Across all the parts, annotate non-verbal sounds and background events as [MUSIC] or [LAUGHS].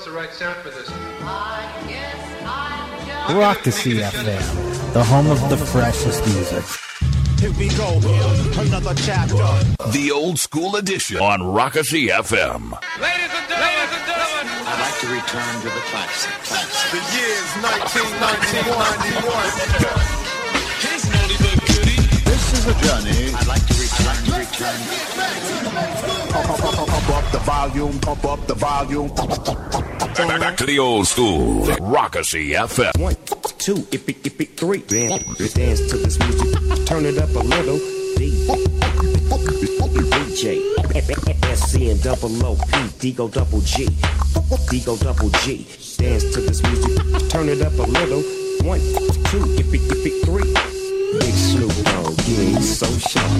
what's the right sound for this? Rock the CFM, the home of the freshest music. Here we go, another chapter. The old school edition on Rockasy FM. Ladies and gentlemen, ladies and gentlemen, I'd like to return to the classic. classic. The year's 1991. This is a journey. I'd like to return, return. Pump, pump, pump, pump up the volume, pump up the volume. Back to the old school. Rockasy FM. One, two, ippy, ippy, three. Dance, dance to this music. Turn it up a little. DJ. SC and double O P. D go double G. D go double G. Dance to this music. Turn it up a little. One, two, ippy, ippy, three. Big Snoop Dogg, yeah, he's so sharp.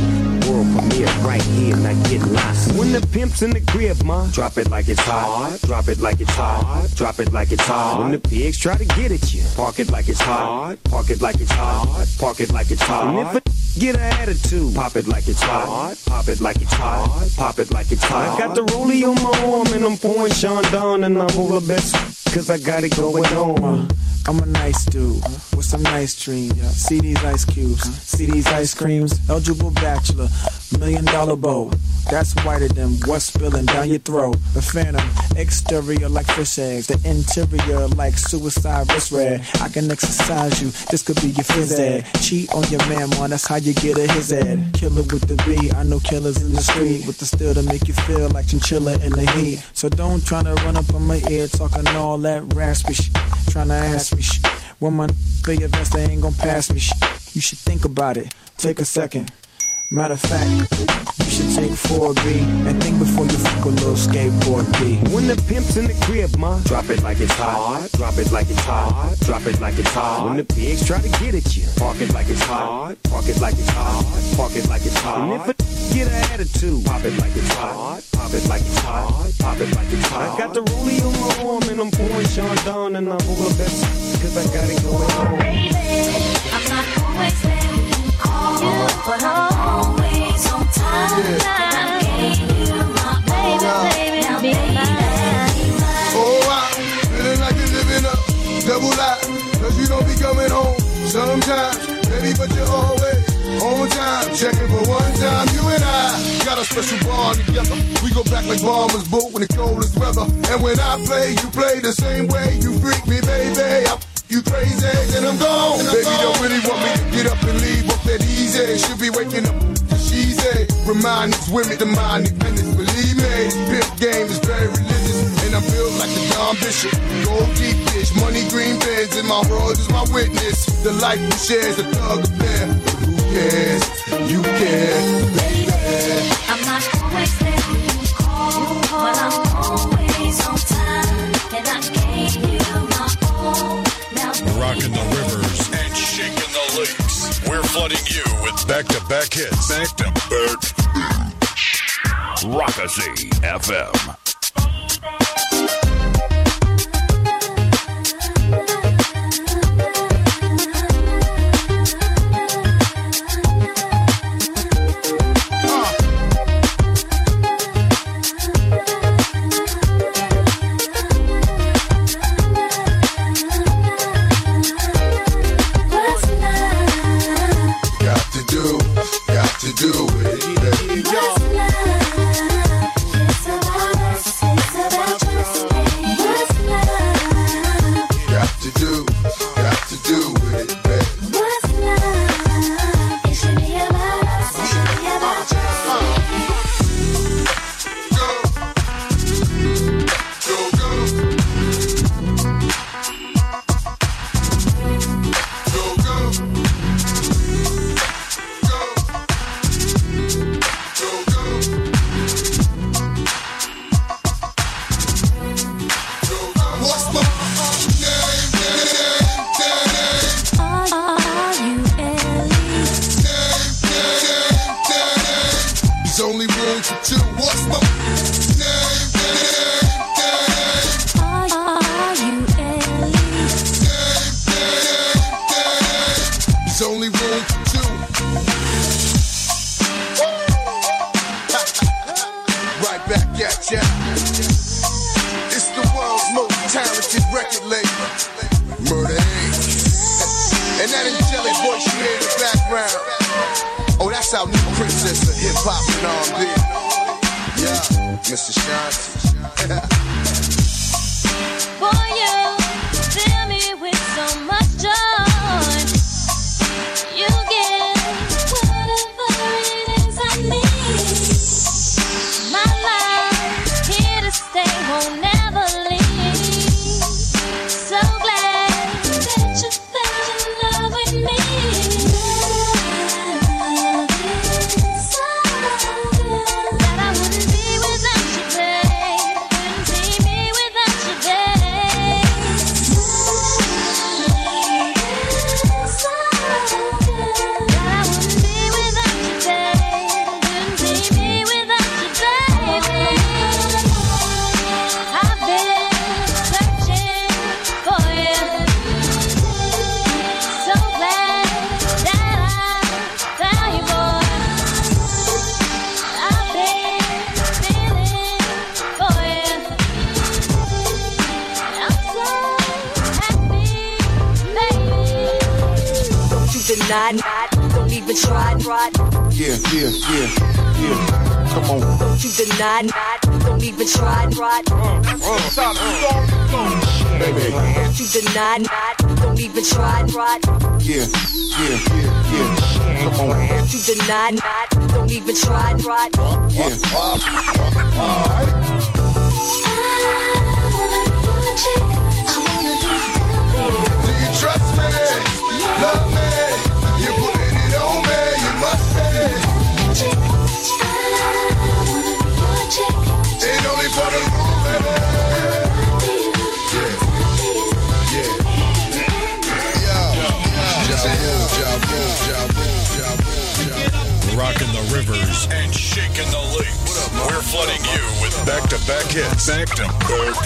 World premiere right here, not get lost. When the pimp's in the crib, ma, drop it like it's hot. Drop it like it's hot. Drop it like it's hot. When the pigs try to get at you, park it like it's hot. Park it like it's hot. Park it like it's hot. And if a [LAUGHS] get an attitude, pop it like it's hot. Pop it like it's hot. Pop it like it's hot. I got the rollie on my arm and I'm pouring Sean down and I'm all the best. Cause I got it going on. I'm a nice dude with some nice dreams. See these ice cubes, see these ice creams. Eligible bachelor, million dollar bow. That's whiter than what's spilling down your throat. The phantom, exterior like fish eggs, the interior like suicide wrist red. I can exercise you, this could be your phys ed. Cheat on your man, man, that's how you get a his ed. Killer with the B, I know killers in the street with the steel to make you feel like chinchilla in the heat. So don't try to run up on my ear talking all that raspy shit. Trying to ask me shit. When my best, they ain't gonna pass me. You should think about it. Take a second. Matter of fact, you should take 4B and think before you fuck a little skateboard B. When the pimp's in the crib, ma, drop it like it's hot. Drop it like it's hot. Drop it like it's hot. When the pigs try to get at you, park it like it's hot. Park it like it's hot. Park it like it's hot. And if a get an attitude, pop it like it's hot. Pop it like it's hot. Pop it like it's hot. I got the rollie on my arm and I'm pouring Sean down and I'm all the best. Cause I got it going on. Baby, I'm not always there when you but I'm double life. Cause you don't be coming home sometimes. Baby, but you're always on time. Checking for one time. You and I got a special bond together. We go back like bombers boot in the coldest weather. And when I play, you play the same way. You freak me, baby. I you crazy, then I'm gone. Baby, don't really want me to get up and leave up that easy. Should be waking up remind these women to mind independence. Believe me, pimp game is very religious, and I'm built like the Don Bishop. Gold deep dish, money green bins, and my world is my witness. The life we share is a thug affair. Who cares? You care, baby. I'm not always there when you call, but I'm always on time. And I gave you my all. Now, Rocking the flooding you with back-to-back hits. Back to back. Rockasy FM. Deny, not, don't even try, try. Baby. Don't you deny, not, don't even try, try. Yeah, yeah, yeah, yeah. Come on. Don't you deny, not, don't even try, try. Yeah. Do you trust me? Love rivers and shaking the lakes. We're flooding you with back-to-back hits. Back to back.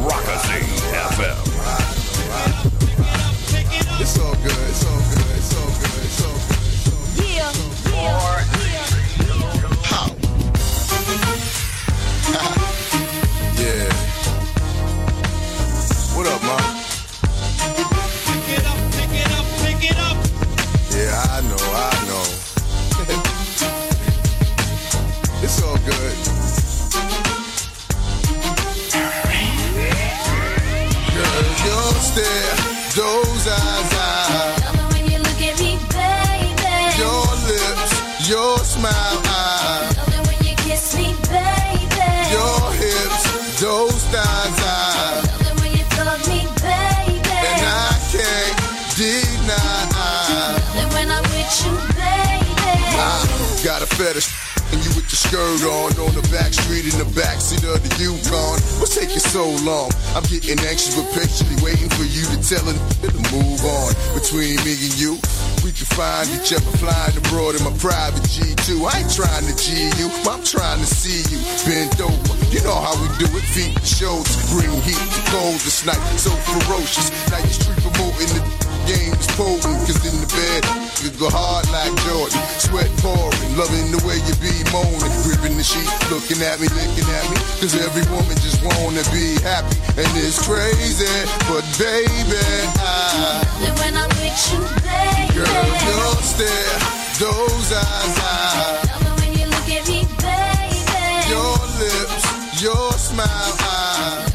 Rockazine FM. It's all good, it's all good, skirt on the back street in the backseat of the Yukon. What's taking so long? I'm getting anxious but patiently waiting for you to tell it to move on. Between me and you, we can find each other flying abroad in my private G2. I ain't trying to G you, I'm trying to see you bent over. You know how we do it, feet to shoulders, bring heat to cold this night, so ferocious. Now you street promoting the game is potent, cause in the bed, you go hard like Jordan. Sweat pouring, loving the way you be moaning. Gripping the sheet, looking at me, looking at me. Cause every woman just wanna be happy. And it's crazy, but baby, I. When I'm with you, baby. Girl, your stare, those eyes, I. Love it when you look at me, baby. Your lips, your smile, I.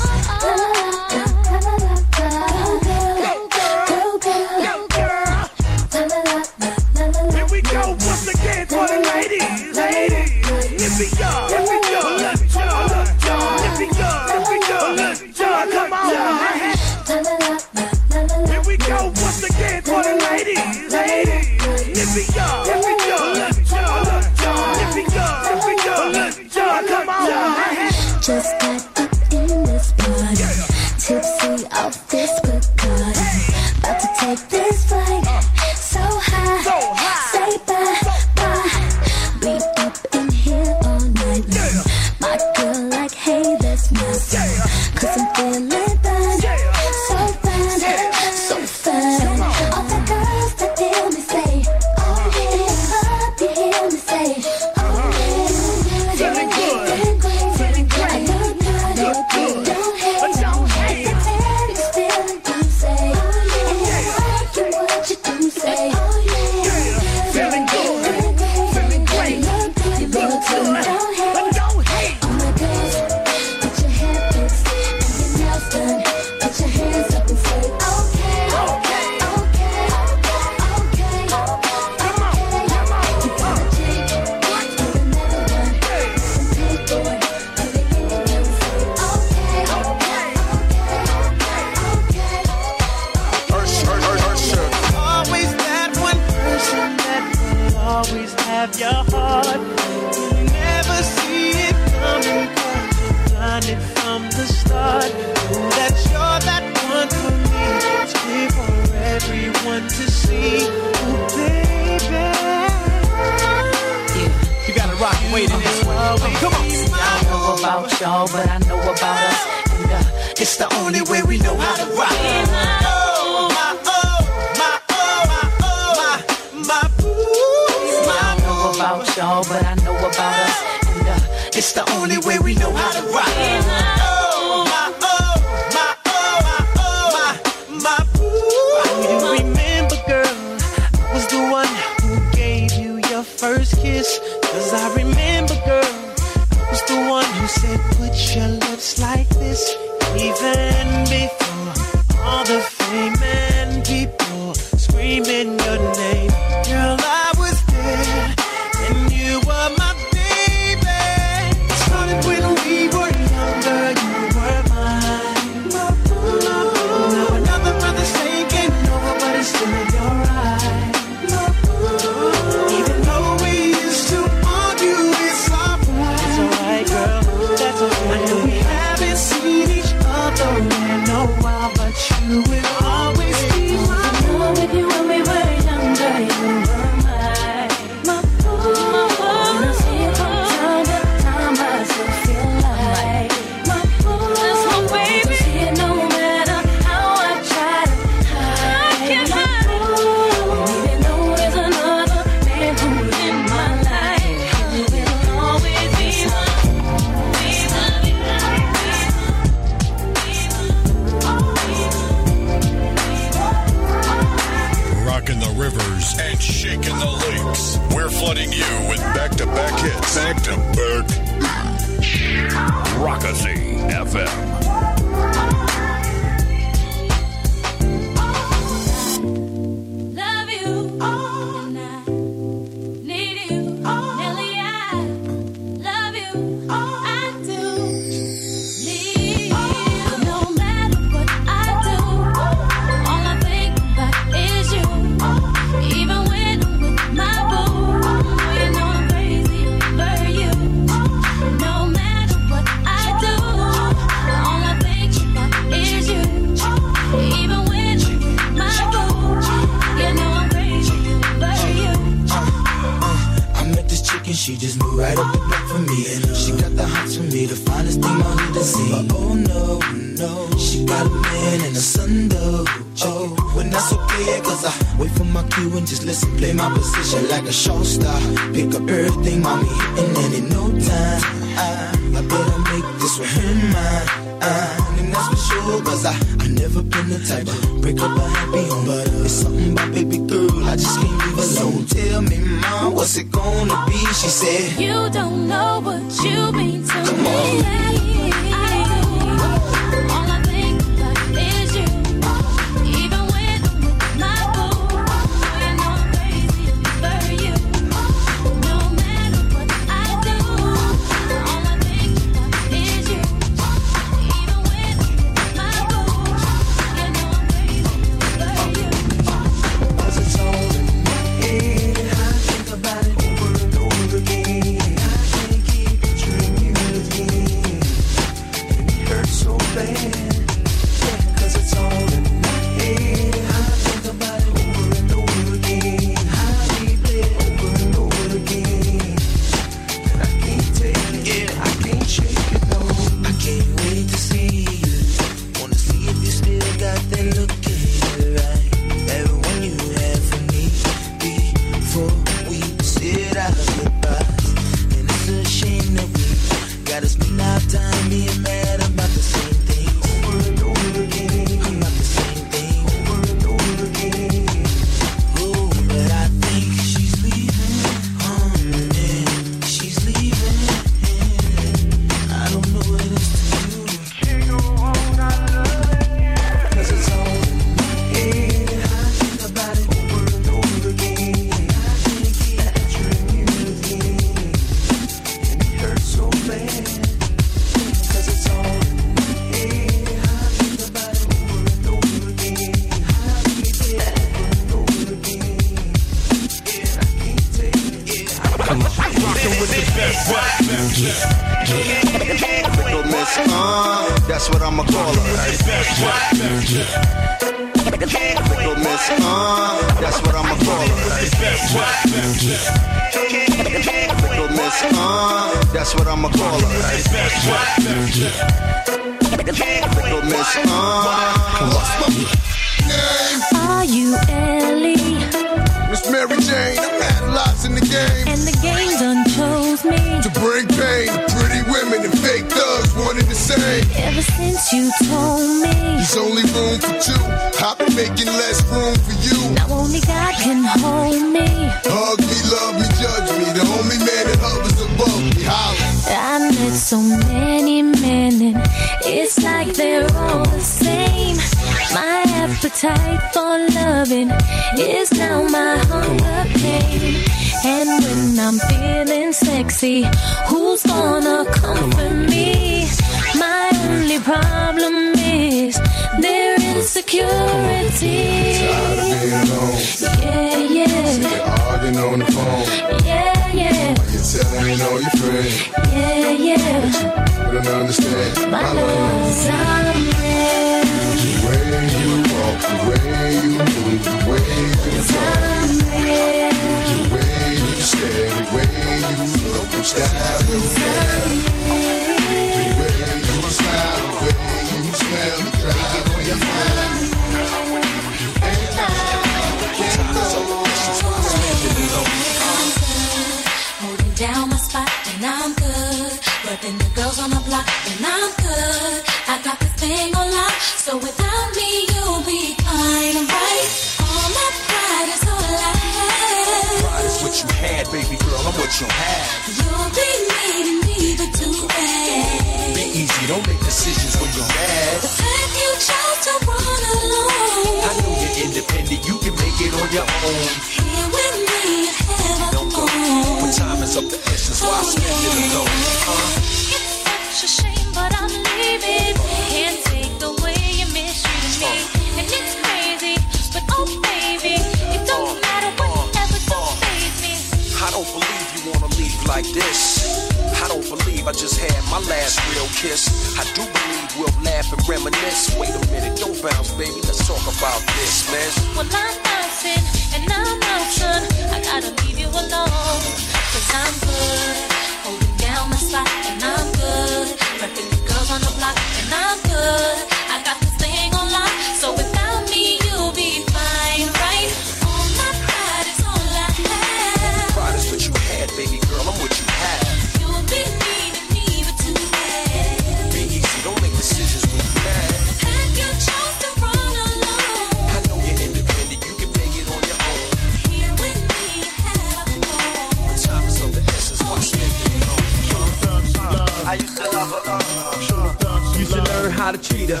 how to treat her.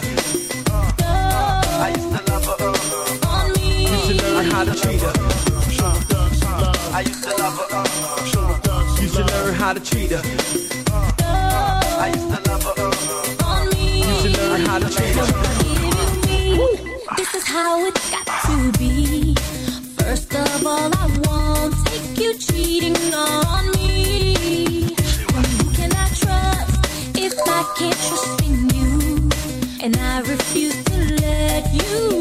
Uh, I used to love her. On me. You should learn how to treat her. I used to love her. You should learn how to treat her. Uh, I used to love her. On me. You should learn how to treat her. This is how it got. I refuse to let you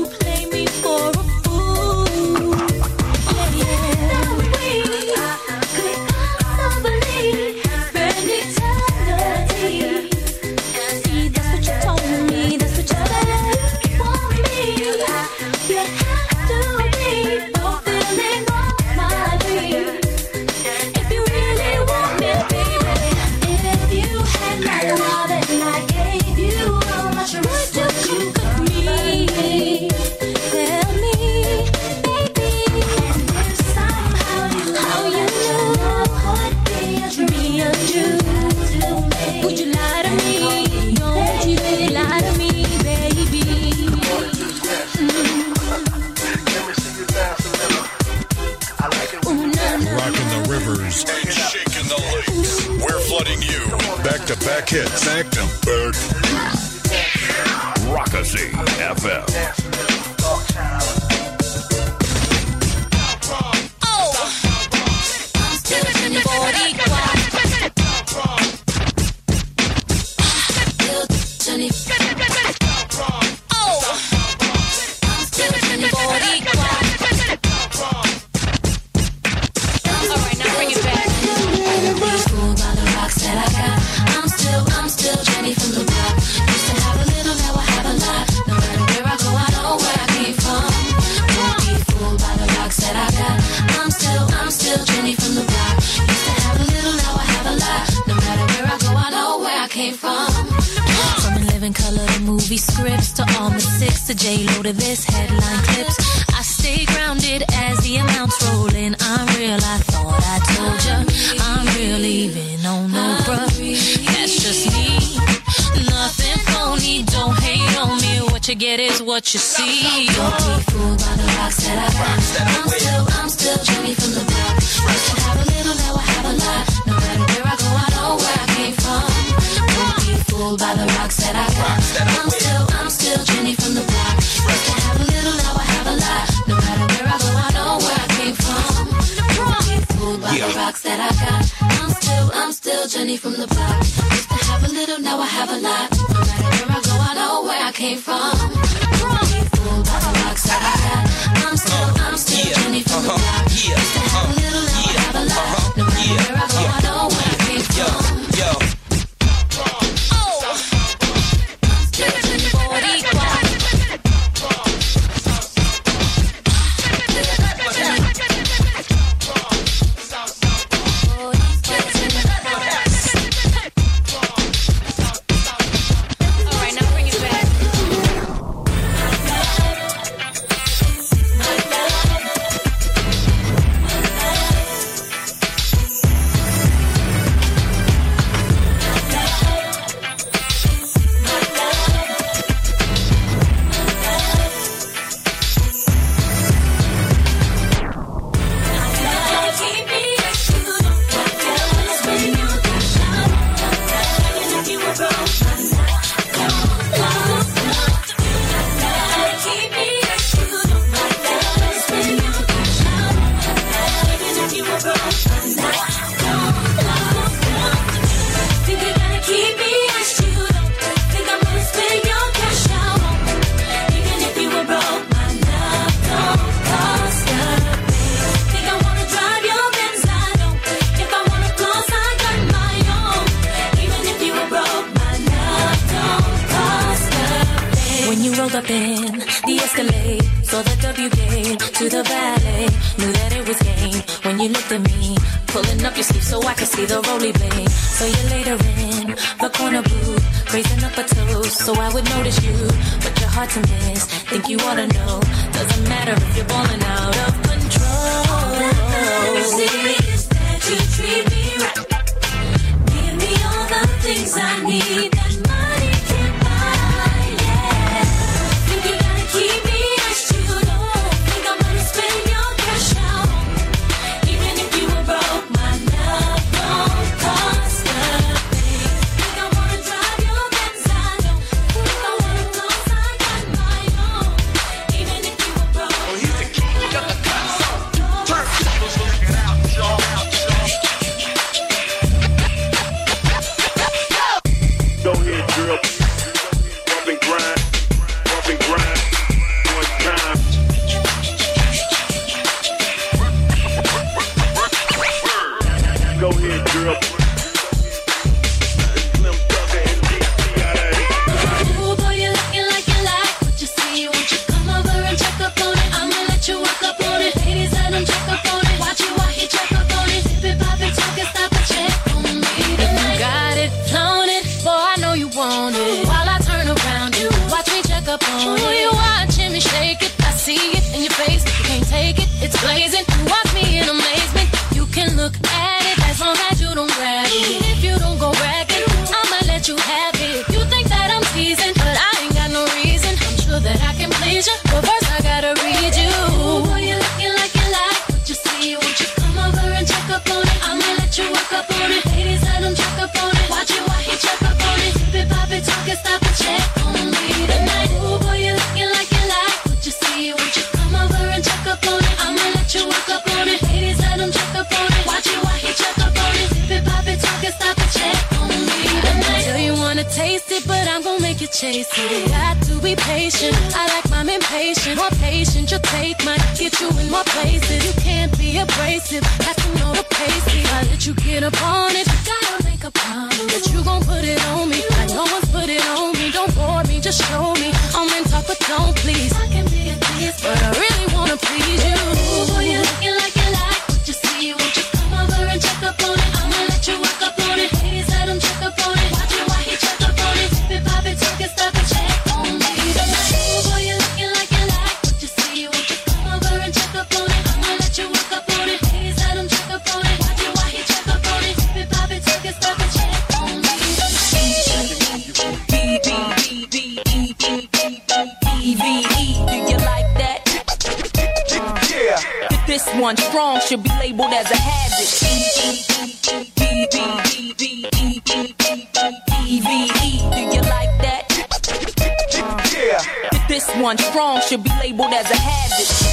Patient. I like mine impatient. More patient, you'll take might get you in more places. You can't be abrasive. Have to know the pace. I let you get up on it. You gotta make a promise that you gon' put it on me. Like no one's put it on me. Don't bore me, just show me. I'm in talk, but don't please. I can be a tease, but I really wanna please you. Boy, you're looking like one strong should be labeled as a hazard. E-V-E, do you like that? Yeah. This one strong should be labeled as a hazard.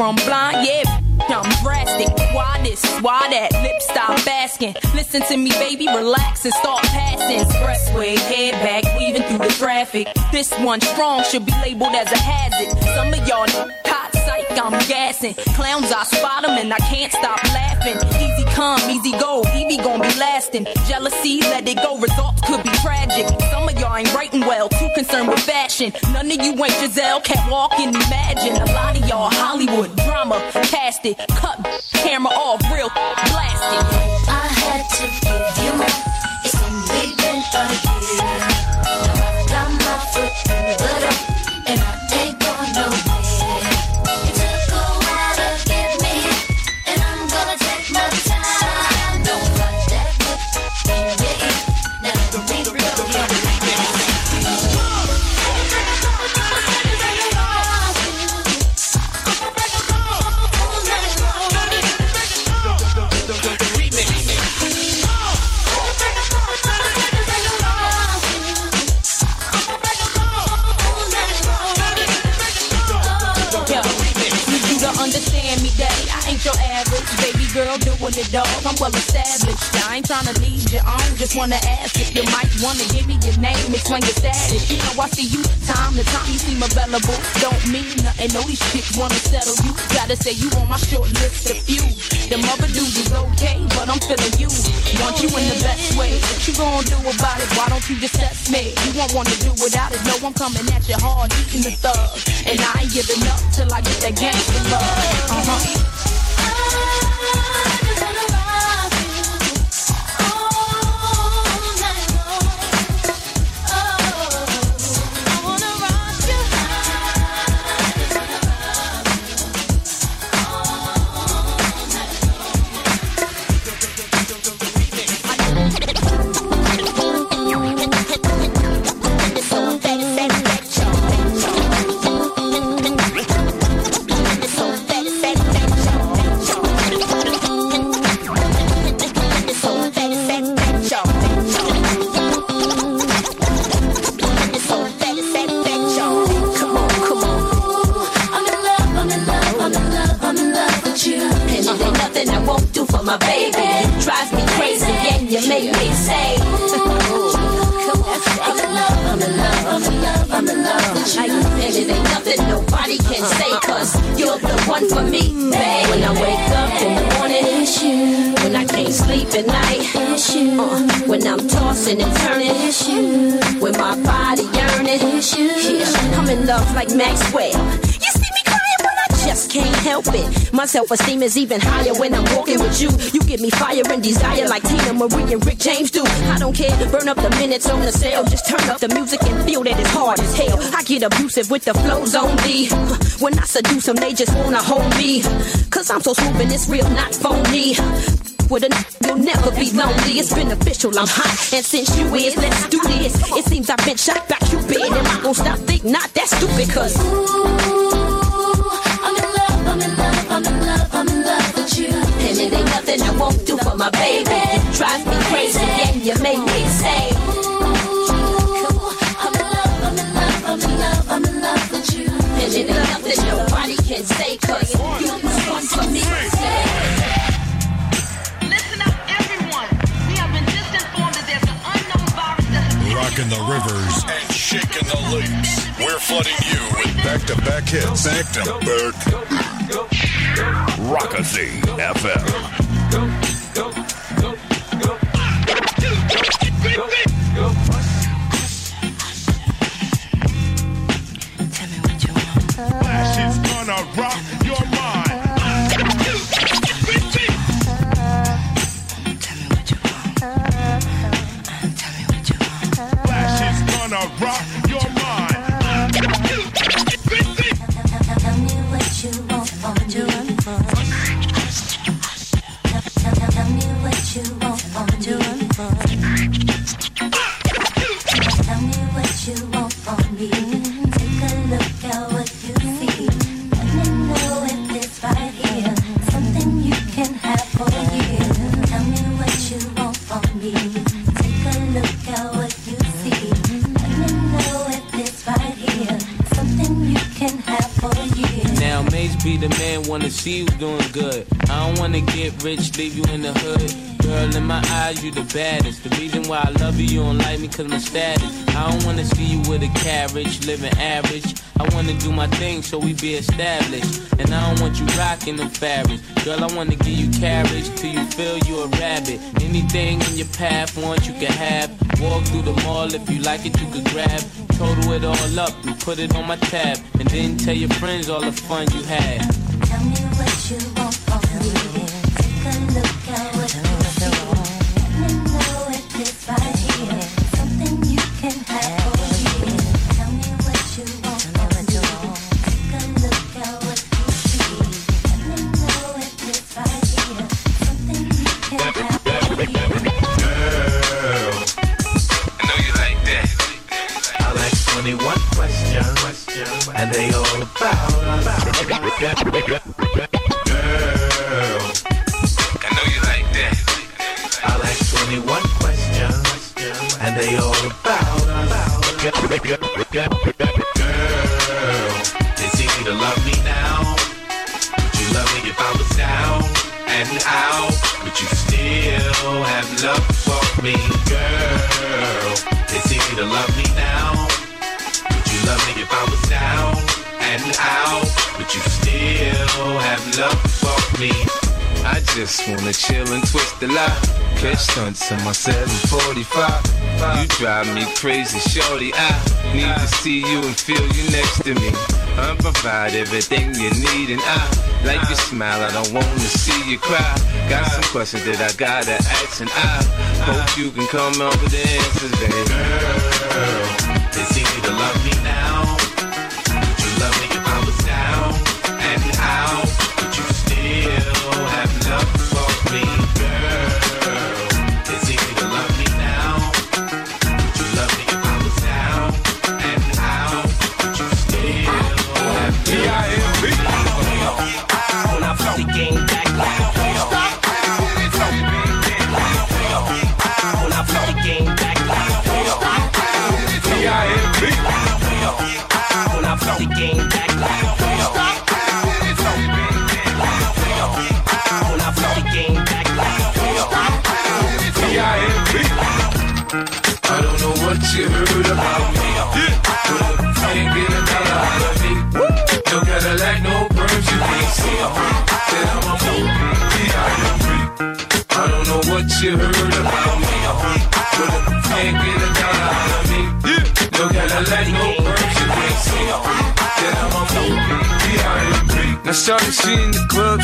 From blind, yeah. I'm drastic. Why this? Why that? Lip stop asking. Listen to me, baby. Relax and start passing. Expressway, head back, weaving through the traffic. This one strong should be labeled as a hazard. Some of y'all I'm gassing. Clowns, I spot 'em and I can't stop laughing. Easy come, easy go. Evie gon' be lasting. Jealousy, let it go. Results could be tragic. Some of y'all ain't writing well, too concerned with fashion. None of you ain't Giselle, can't walk and imagine. A lot of y'all Hollywood drama, cast it, cut camera off, real blasted. It, dog. I'm well established. I ain't tryna lead you on. Just wanna ask if you might wanna give me your name, It's when explain your status. You know I see you time to time. You seem available. Don't mean nothing. Know these chicks wanna settle you. Gotta say you on my short list of few. Them other dudes is okay, but I'm feeling you. Want you in the best way. What you gonna do about it? Why don't you just test me? You won't wanna do without it. No, I'm coming at you hard, eating the thug. And I ain't giving up till I get that gangster love. Uh huh. Make me say. I'm in love, I'm in love, I'm in love, I'm in love with you. And it ain't nothing nobody can say, cause you're the one for me, babe. When I wake up in the morning, it's you. When I can't sleep at night, it's you. Uh, when I'm tossing and turning, it's you. When my body yearning, it's you. Yeah, I'm in love like Maxwell. Just can't help it. My self esteem is even higher when I'm walking with you. You give me fire and desire like Teena Marie and Rick James do. I don't care, burn up the minutes on the cell. Just turn up the music and feel that it's hard as hell. I get abusive with the flows on me. When I seduce them, they just wanna hold me. Cause I'm so and it's real, not phony. With a n- you'll never be lonely. It's beneficial, I'm hot. And since you is, let's do this. It seems I've been shot by Cupid. And I'm gonna stop think not that stupid, cause. Love, I'm in love, I'm in love, I'm in love with you. And it ain't nothing I won't do for my baby. Drive me crazy, and you make me say. I'm in love, I'm in love, I'm in love, I'm in love with you. And it ain't nothing nobody can say, cause you was one for me. Listen up, everyone. We have been just that there's an unknown virus that has Rocking the rivers and shaking the lakes. We're flooding you with back-to-back hits. Back to back. Rokissy FM. Flash is gonna rock be the man, wanna see you doing good. I don't wanna get rich, leave you in the hood. Girl, in my eyes, you the baddest. The reason why I love you, you don't like me cause my status. I don't wanna see you with a carriage, living average. I wanna do my thing so we be established. And I don't want you rocking the fabrics. Girl, I wanna give you carriage till you feel you a rabbit. Anything in your path, want you can have. Walk through the mall if you like it, you could grab. Total it all up and put it on my tab. And then tell your friends all the fun you had. Tell me what you want wanna chill and twist the lie. Catch stunts in my 745. You drive me crazy, shorty. I need to see you and feel you next to me. I provide everything you need, and I like your smile. I don't wanna see you cry. Got some questions that I gotta ask, and I hope you can come up with the answers, baby. Girl,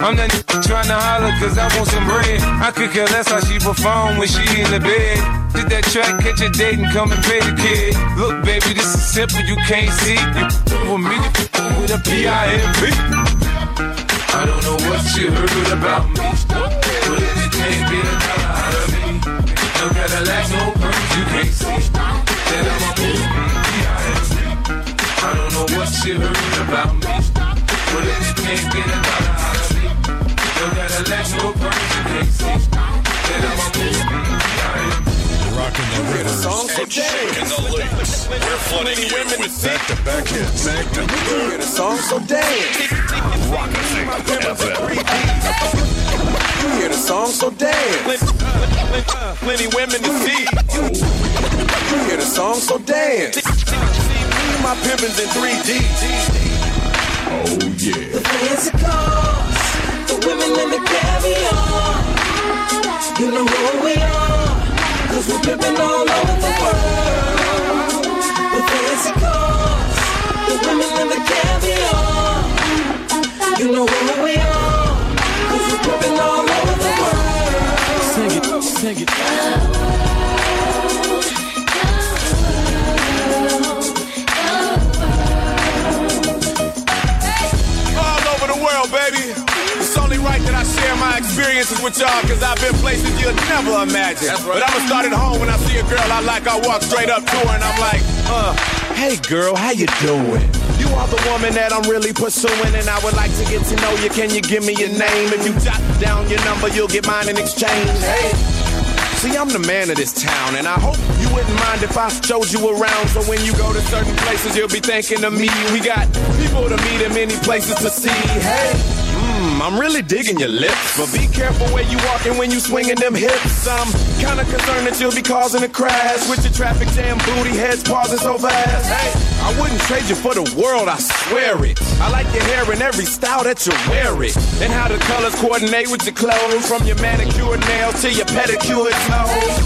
I'm that trying to holler cause I want some bread. I could care less how she perform when she in the bed. Did that track, catch a date and come and pay the kid. Look, baby, this is simple, you can't see. You with me with a P-I-M-P. I don't know what you heard about me, but if you can't get a dollar out of me, no Cadillac, no perms, you can't see that I'm a P-I-M-P. I don't know what you heard about me, but if you can't get a dollar of me, no Cadillac, no perms, you can't see that I'm a P-I-M-P. Rocking the rivers and shaking the links. We're flooding you with back-to-back hits. Back to back. The song so dance. You hear the song so dance. Plenty women to see. You hear the song so dance. See my pimpins in 3D. Oh yeah. The fancy cars, the women and the caviar. You know who we are, cause we're pimping all over the world. The fancy cars, the women and the caviar. You know who we are, cause we're pimping all over the world. Sing it, sing it. Experiences with y'all, cause I've been places you'll never imagine. But I'ma start at home when I see a girl I like, I walk straight up to her and I'm like, uh, hey girl, how you doing? You are the woman that I'm really pursuing, and I would like to get to know you. Can you give me your name? If you jot down your number, you'll get mine in exchange. Hey. See, I'm the man of this town, and I hope you wouldn't mind if I showed you around. So when you go to certain places, you'll be thinking of me. We got people to meet and many places to see. Hey, I'm really digging your lips, but be careful where you walking when you swinging them hips. I'm kinda concerned that you'll be causing a crash with your traffic jam booty heads pausing so fast. Hey, I wouldn't trade you for the world, I swear it. I like your hair in every style that you wear it, and how the colors coordinate with your clothes, from your manicured nails to your pedicured toes.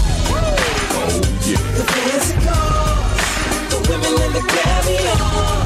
The fancy cars, the women and the caviar.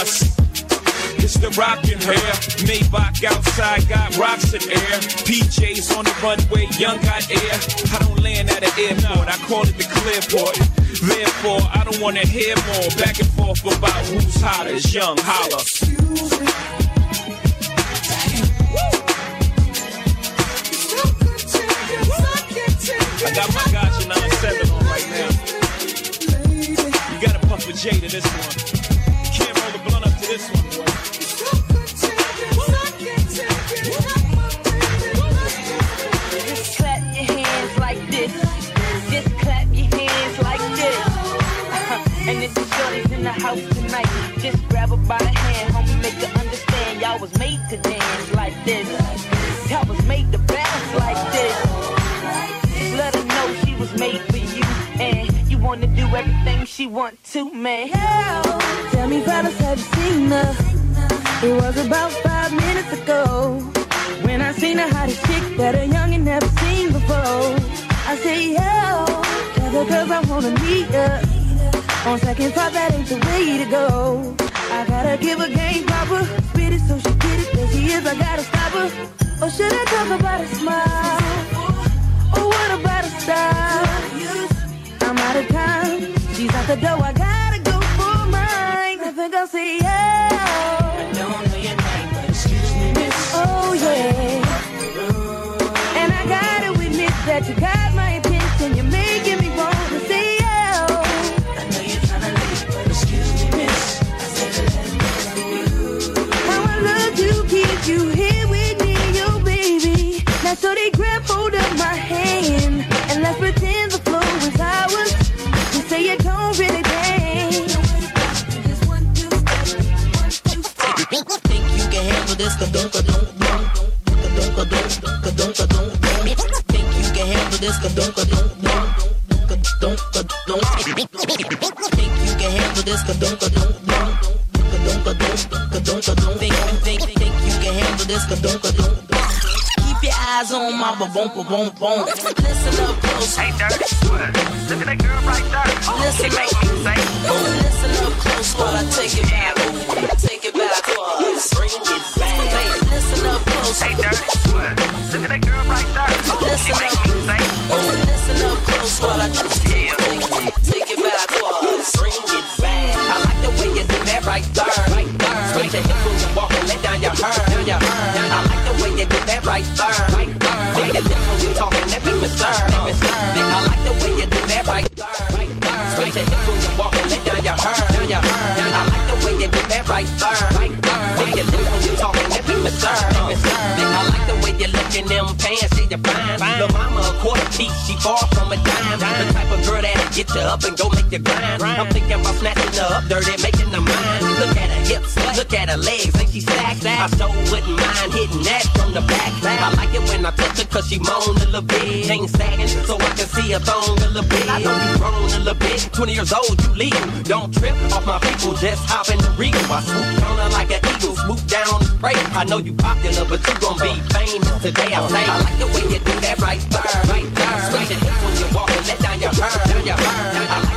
us. It's the rockin' hair. Maybach outside got rocks in air. PJs on the runway, young got air. I don't land at an airport, I call it the clearport. Therefore, I don't wanna hear more back and forth about who's hotter. Young holler. I got my Gaja 9-7 on right now. You gotta pump a J to this one. to me. Tell me brothers, have you seen her? It was about five minutes ago when I seen a hottest chick that a youngin' never seen before. I say yo, tell the girls I wanna meet her. On second thought, that ain't the way to go. I gotta give a game proper, spit it so she get it. There she is, I gotta stop her. Or should I talk about a smile? Or what about a style? I'm out of time. She's out the door. I got see you. I don't know your name, but excuse me, miss. Oh, yeah. And I gotta admit that you got boom, boom, boom, boom. Listen up close. Hey, Dirk. Look at that girl right there. Oh, listen, make me say. cheap, she far from a dime. The type of girl that'll get you up and go make you grind. I'm thinking about snatching her up dirty, making her mine. Look at her hips, look at her legs, and she stacked. I so wouldn't mind hitting that from the back. I like it when I touch her cause she moan a little bit. Chain sagging so I can see her thong a little bit. I know you grown a little bit. 20 years old, you leave. Don't trip off my people, just hop in the regal. I swoop on her like an eagle, swoop down spray. I know you popular, but you gon' be famous today. I say, I like the way you do that right there, right there. Switch it when you walk and let down your hair, down your hair.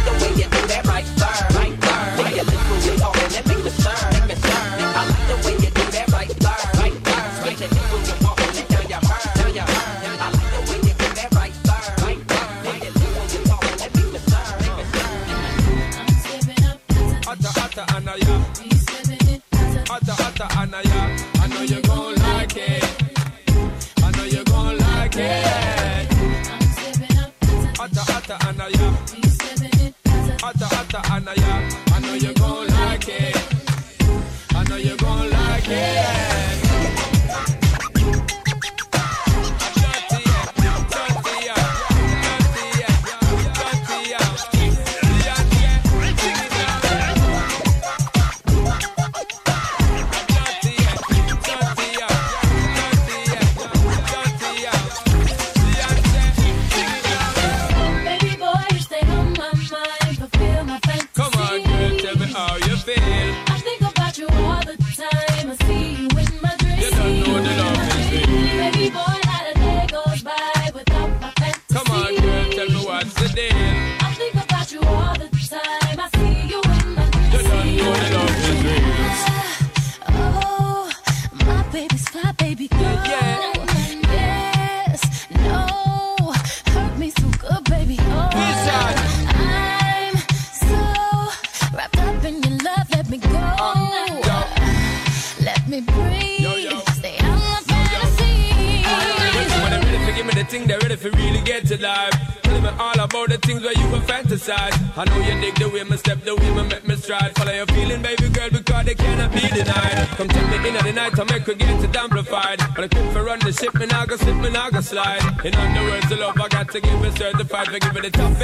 vibes, give it a top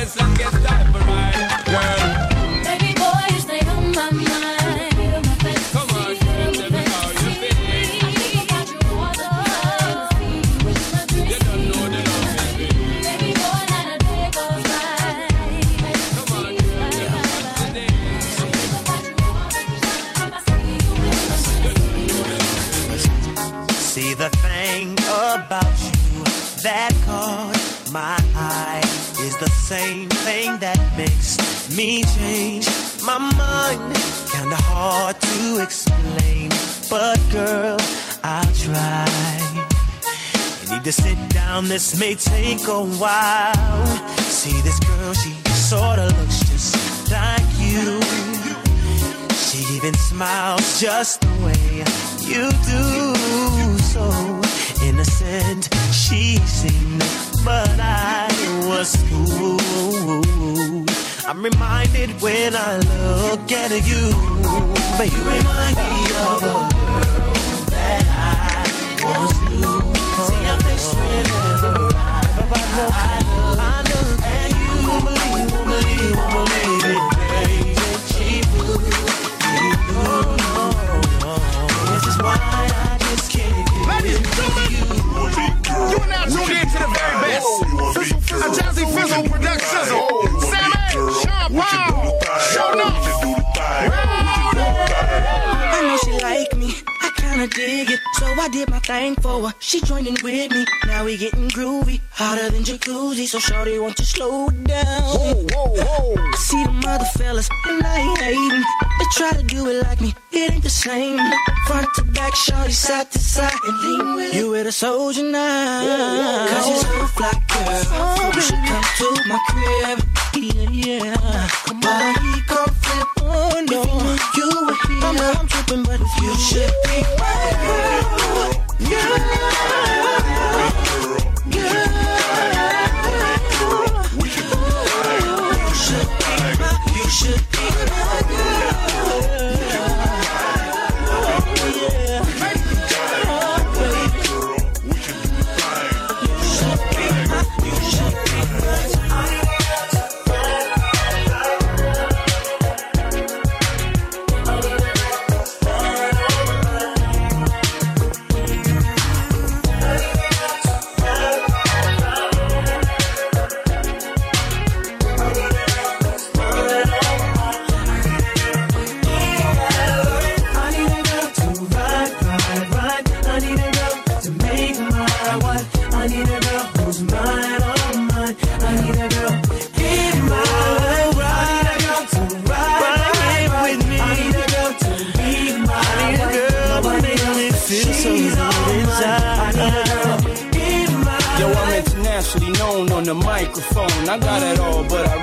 microphone. I got it all, but I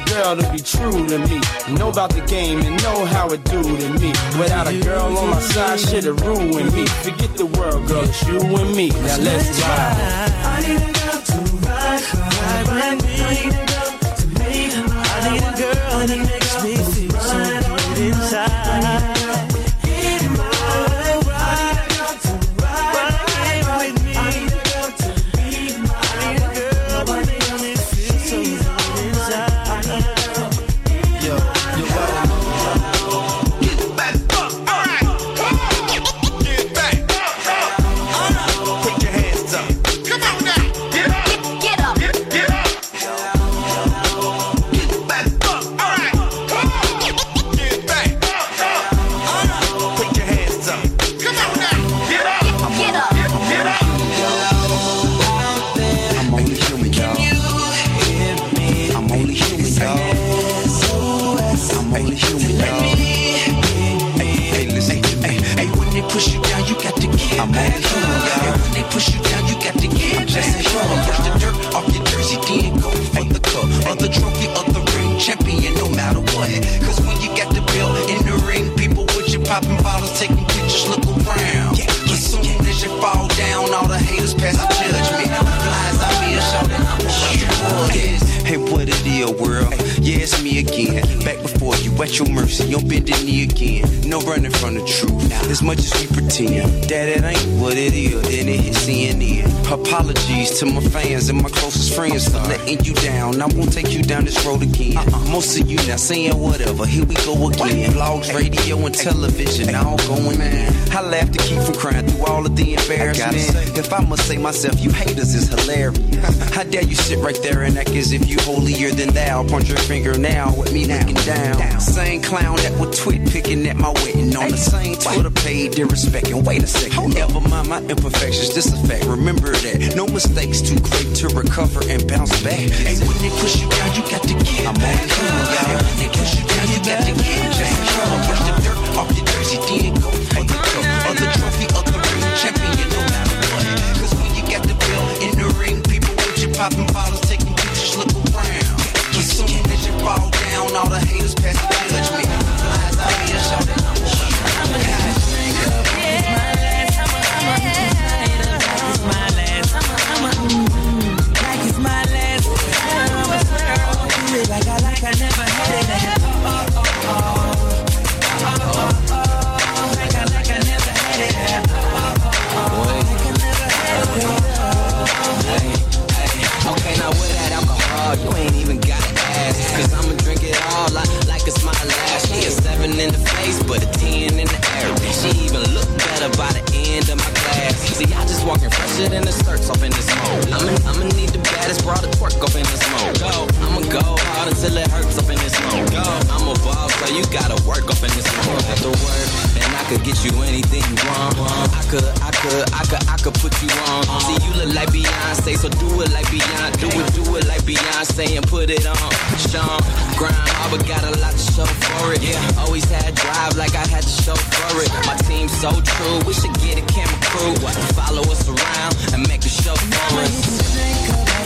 girl to be true to me. Know about the game and know how it do to me. Without a girl on my side, shit'll ruin me. Forget the world, girl, it's you and me. Now let's ride. I need a girl to ride, ride, ride at your mercy, on bended knee again. No running from the truth. As much as we pretend that it ain't what it is, then it hit CNN. Apologies to my fans and my closest friends for letting you down. I won't take you down this road again. Most of you now saying whatever. Here we go again. Vlogs, radio, and television, all going man. I laugh to keep from crying through all of the embarrassment. If I must say myself, you haters is hilarious. [LAUGHS] How dare you sit right there and act as if you holier than thou? Point your finger now with me looking down. Same clown that would tweet picking at my wedding on the same Twitter page, disrespecting. Wait a second, never mind my imperfections. This a fact. Remember that no mistakes too great to recover and bounce back. And when they push you down, you got to get I'm back. And when they push you down, you got to get back. Brush the dirt off your jersey, then go for the cup. Or the trophy, or the ring, champion, no matter what. Cause when you got the belt in the ring, people with you popping bottles, all the haters pass the face, but a ten in the air. She even look better by the end of my class. See, I just walking fresher than the skirts off in the smoke. I'ma, I'ma need the baddest broad to twerk off in the smoke. Go, I'ma go hard until it hurts up in the smoke. Go, I'm a boss, so you gotta work up in the smoke. After work, could get you anything you want. I could, I could, I could, I could put you on. See, you look like Beyonce, so do it like Beyonce. Do it, do it like Beyonce and put it on. Sean, grind hard, but got a lot to show for it. Yeah. Always had drive like I had to show for it. My team's so true, we should get a camera crew. Follow us around and make the show for us.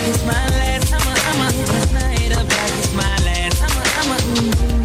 It's my last, I'm a, I'm a, this night of black is my last, I'm a, I'm a, mm-hmm.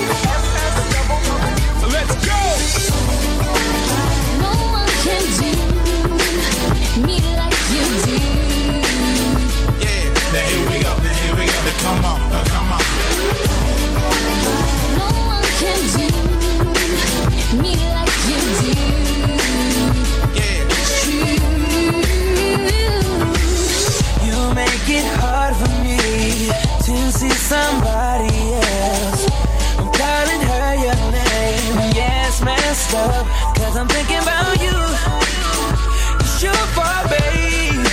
somebody else. I'm calling her your name. Yeah, it's messed up, cause I'm thinking about you. It's your fault, babe.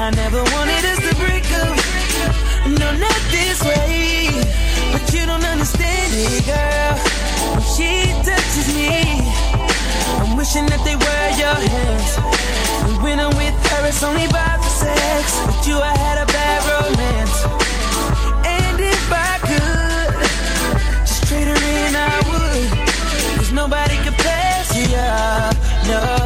I never wanted us to break up. No, not this way. But you don't understand it, girl. When she touches me, I'm wishing that they were your hands. And when I'm with her, it's only about the sex. But you, I had a bad romance. enough.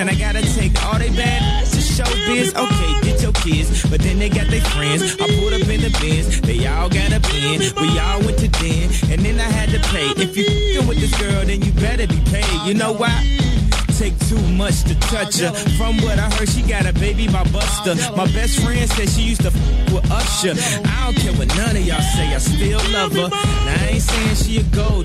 And I gotta take all they bad to show biz. Okay, get your kids, but then they got their friends. I pulled up in the Benz, they all got a bin. We all went to den, and then I had to pay. If you fing with this girl, then you better be paid. You know why? Take too much to touch her. From what I heard, she got a baby by Busta. My best friend said she used to f- with Usher. I don't care what none of y'all say, I still love her. Now I ain't saying she a gold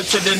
move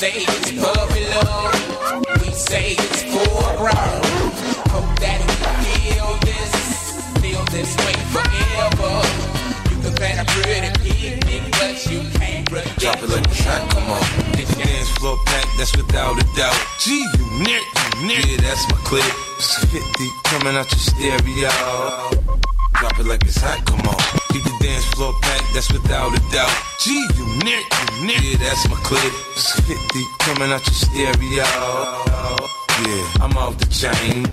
say it's puppy love. We say it's foreground. Hope that we feel this, feel this way forever. You can plan a pretty picnic, but you can't predict. Drop it like a shot, come on. It's dance floor pack, that's without a doubt. G, you near, you near. Yeah, that's my clip. It's 50 coming out your stereo. Drop it like it's hot, come on. Keep the dance floor packed, that's without a doubt. G unit, unit, yeah, that's my clip. It's 50 coming out your stereo. Yeah, I'm off the chain.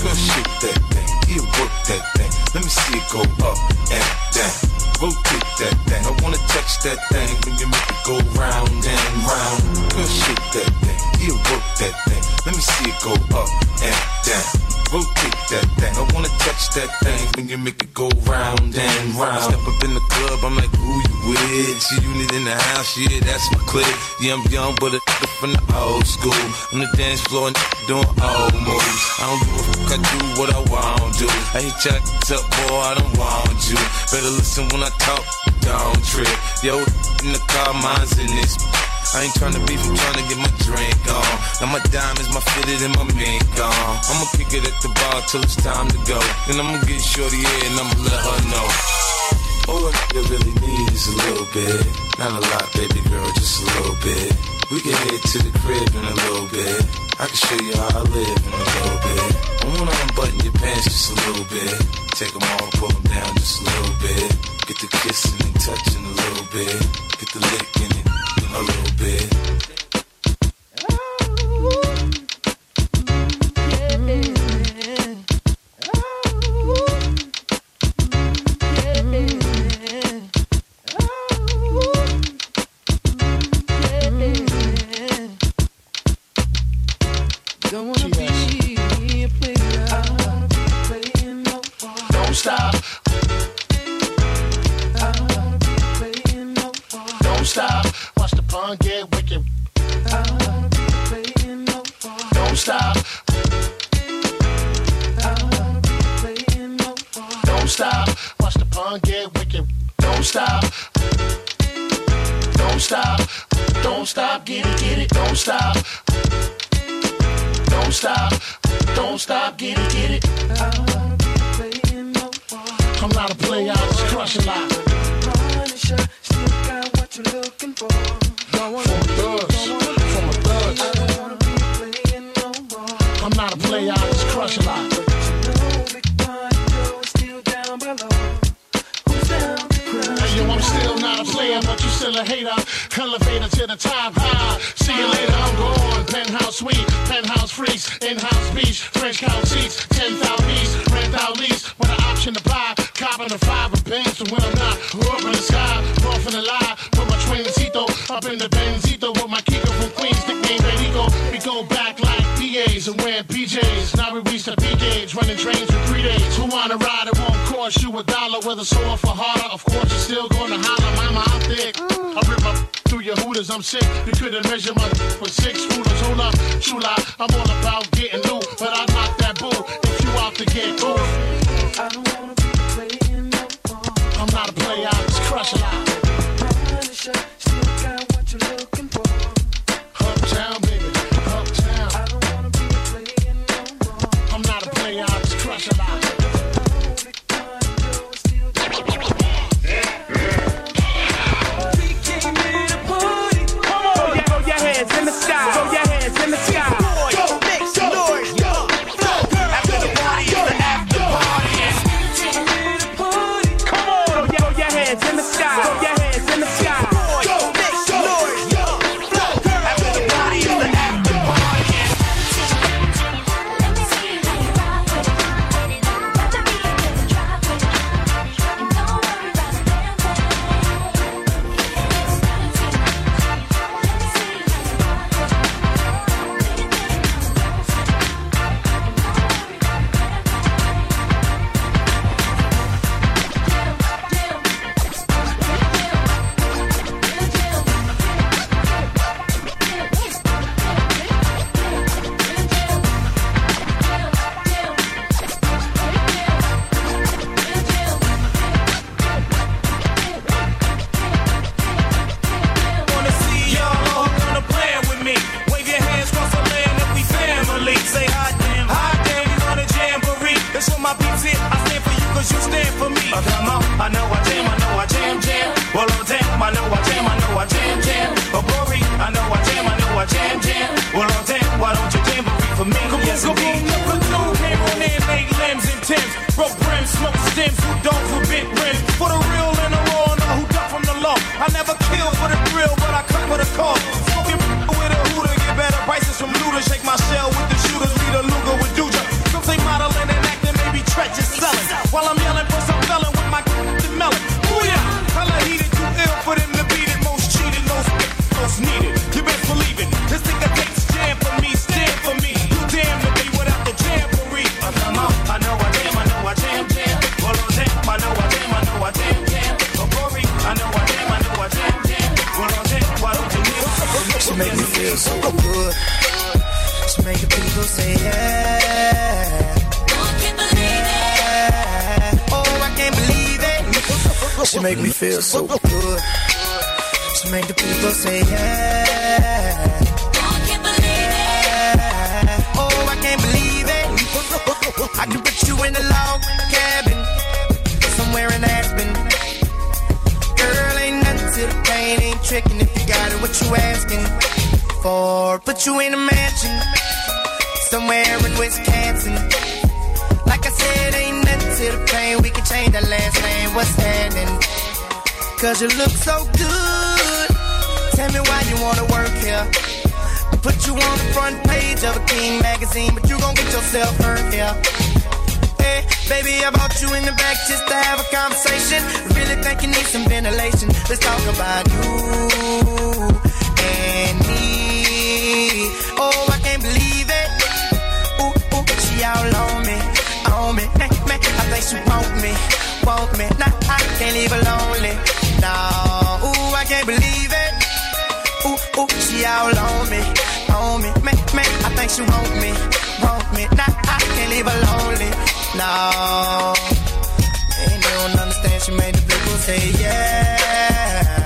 Go shake that thing, yeah, work that thing. Let me see it go up and down. Rotate that thing. I wanna touch that thing when you make it go round and round. Go shake that thing, yeah, work that thing. Let me see it go up and down. Rotate that thing. I wanna touch that thing when you make it go round and round. Step up in the club, I'm like, who you with? G unit in the house, yeah, that's my clique. Yeah, I'm young, but a from the old school. On the dance floor and doing old moves. I don't give a fuck, I do what I want to. I hit your up, boy, I don't want you. Better listen when I talk, don't trip. Yo, in the car, mine's in this. I ain't tryna beef, I'm tryna get my drink on. Now my diamonds, my fitted, and my mink on. I'ma kick it at the bar till it's time to go. Then I'ma get shorty here and I'ma let her know. All nigga really need is a little bit. Not a lot, baby girl, just a little bit. We can head to the crib in a little bit. I can show you how I live in a little bit. I wanna unbutton your pants just a little bit. Take them off, pull them down just a little bit. Get the kissing and touching a little bit. Get the licking it in a little bit. Watch the pun get wicked. Don't stop. Don't stop. Don't stop. Get it, get it. Don't stop. Don't stop. Don't stop. Get it, get it. I'm not a player, I just crush a lot. Still got what you're looking for. From a thugs, from a thugs. I'm not a player, I just crush a lot. Still not a player, but you still a hater. Elevator to the top high. See you later, I'm gone. Penthouse suite, penthouse freaks, in-house beach, French couch seats, 10,000 piece, rent out lease, with an option to buy. Copping a five of bands for when I'm not. Up in the sky, off in the lie, with my twincito, up in the Benzito, with my Kiko from Queens, nickname Benito. We go back like PAs and wearing PJs. Now we reach the P gauge, running trains for three days. Who wanna ride? Cost you a dollar, whether sore for harder. Of course, you're still gonna holler, mama, I'm thick. I rip my through your hooters, I'm sick. You couldn't measure my with six rulers. Hold up, true I'm all about getting loot, but I knock that bull if you out to get cool. I don't wanna be playing no. I'm not a player, I just crush a lot. Make me feel so good. She make the people say yeah. Yeah. Oh, I can't believe it. I can put you in a log cabin somewhere in Aspen. Girl, ain't nothing to the pain, ain't tricking if you got it. What you asking for? Put you in a mansion somewhere in Wisconsin. Like I said, ain't nothing to the pain. We can change that last name. What's happening? Cause you look so good. Tell me why you wanna work here. Put you on the front page of a King magazine, but you gon' get yourself hurt here. Hey, baby, I brought you in the back just to have a conversation. Really think you need some ventilation. Let's talk about you she all on me, on me. Meh, meh, I think she want me, want me. Nah, I can't leave her lonely. No, and they don't understand. She made the people say yeah,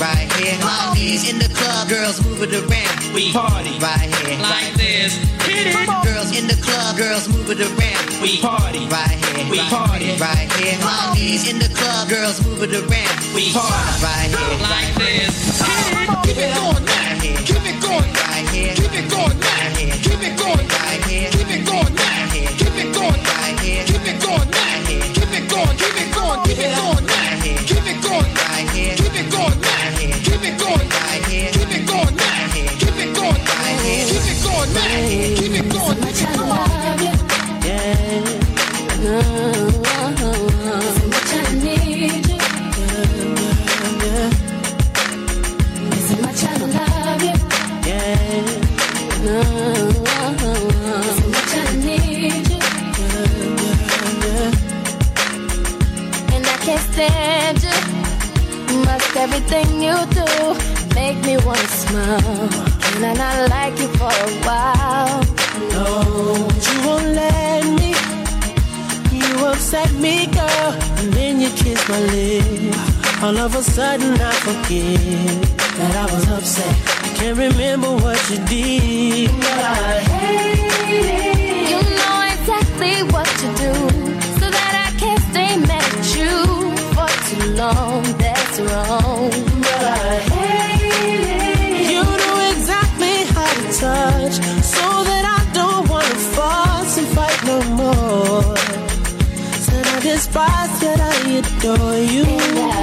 right here. In the club, girls move it around. We party right here, like this. Hit it. Girls in the club, girls move it around. We party right here, we party right here. Ladies in the club, girls move it around. We party right here, like this. Keep it going now, keep it going right here, keep it going now, keep it going right here, keep it going now, keep it going right here, keep it going now, keep it going, keep it going, keep it going now, keep it going right here, keep it it of a sudden, I forget that I was upset. Can't remember what you did, but I hate it. You know exactly what to do, so that I can't stay mad at you for too long. That's wrong. But I hate it. You know exactly how to touch, so that I don't wanna fuss and fight no more. Said I despise, yet I adore you.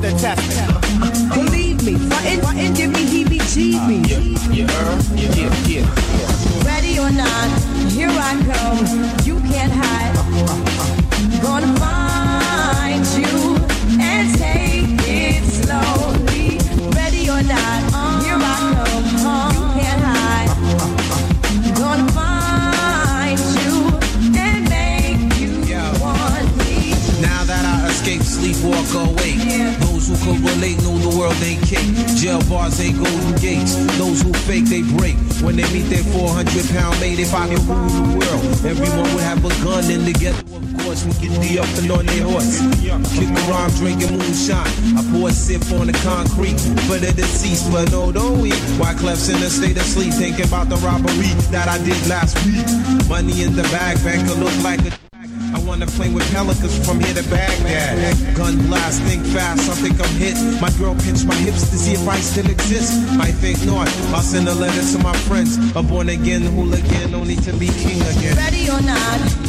what's the test? Believe me, frontin', frontin', give me heebie-jeebies. Uh, yeah, yeah, uh, yeah, yeah, yeah. Ready or not, here I come. You can't hide. could relate know the world ain't cake. Jail bars ain't golden gates. Those who fake, they break. When they meet their 400 pound mate, if I could rule the world, everyone would have a gun and together, of course, we get the up and on their horse. Kick the rhyme, drinking moonshine. I pour a sip on the concrete for the deceased, but no, don't we? Why Clef's in a state of sleep, thinking about the robbery that I did last week. Money in the bag, banker look like a I wanna play with pelicans from here to Baghdad. Gun blast, think fast, I think I'm hit. My girl pinched my hips to see if I still exist. I think not. I'll send a letter to my friends. A born again hooligan, no need to be king again. Ready or not?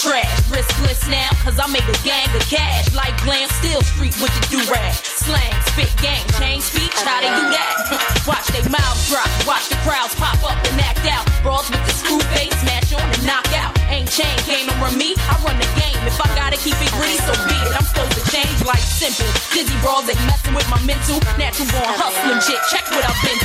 trash. Riskless now, cause I make a gang of cash. Like glam, still street with the Durag Slang, spit gang, change speech, how they do that? [LAUGHS] watch they mouths drop, watch the crowds pop up and act out. Brawls with the screw face, smash on and knock out. Ain't chain game on me, I run the game. If I gotta keep it green, so be it. I'm supposed to change life simple. Dizzy brawls ain't messing with my mental. Natural born hustling shit, check what I've been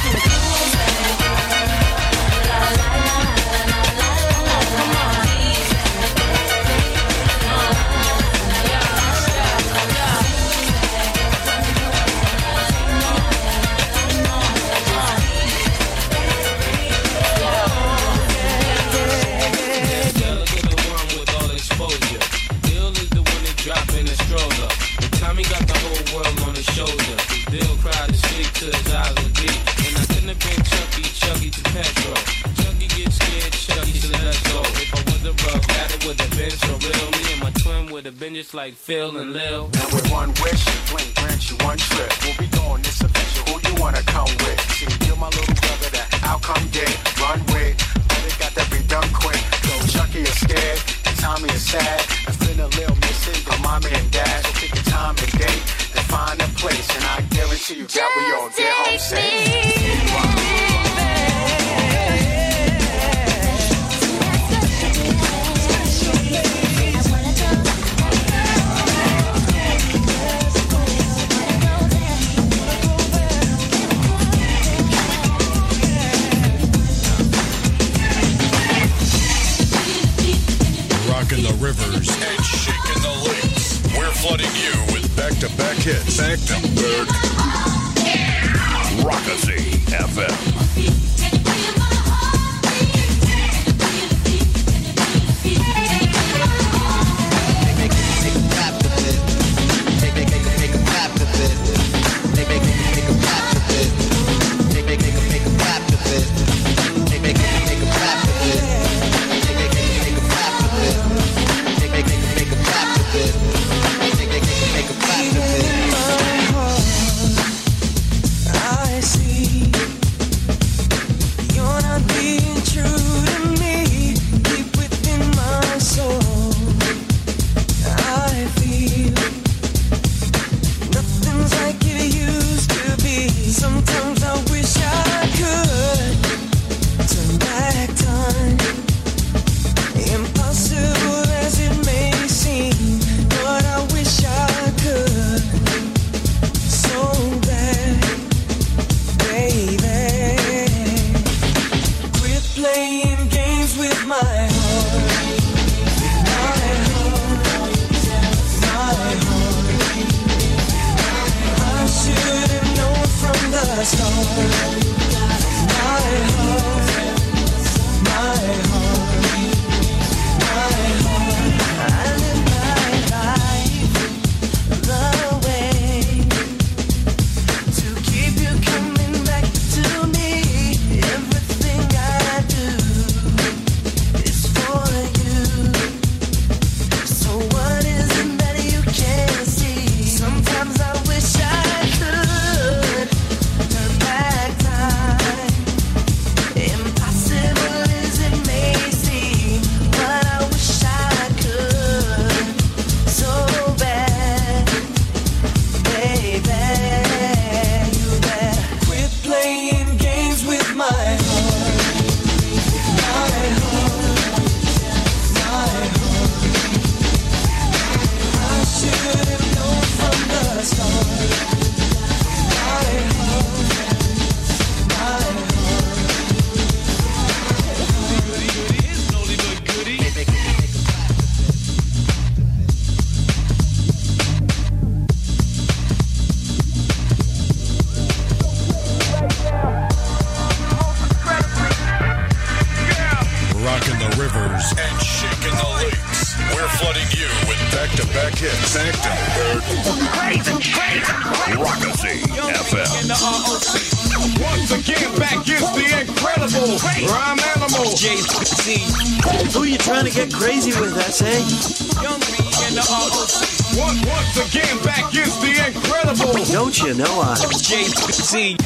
see.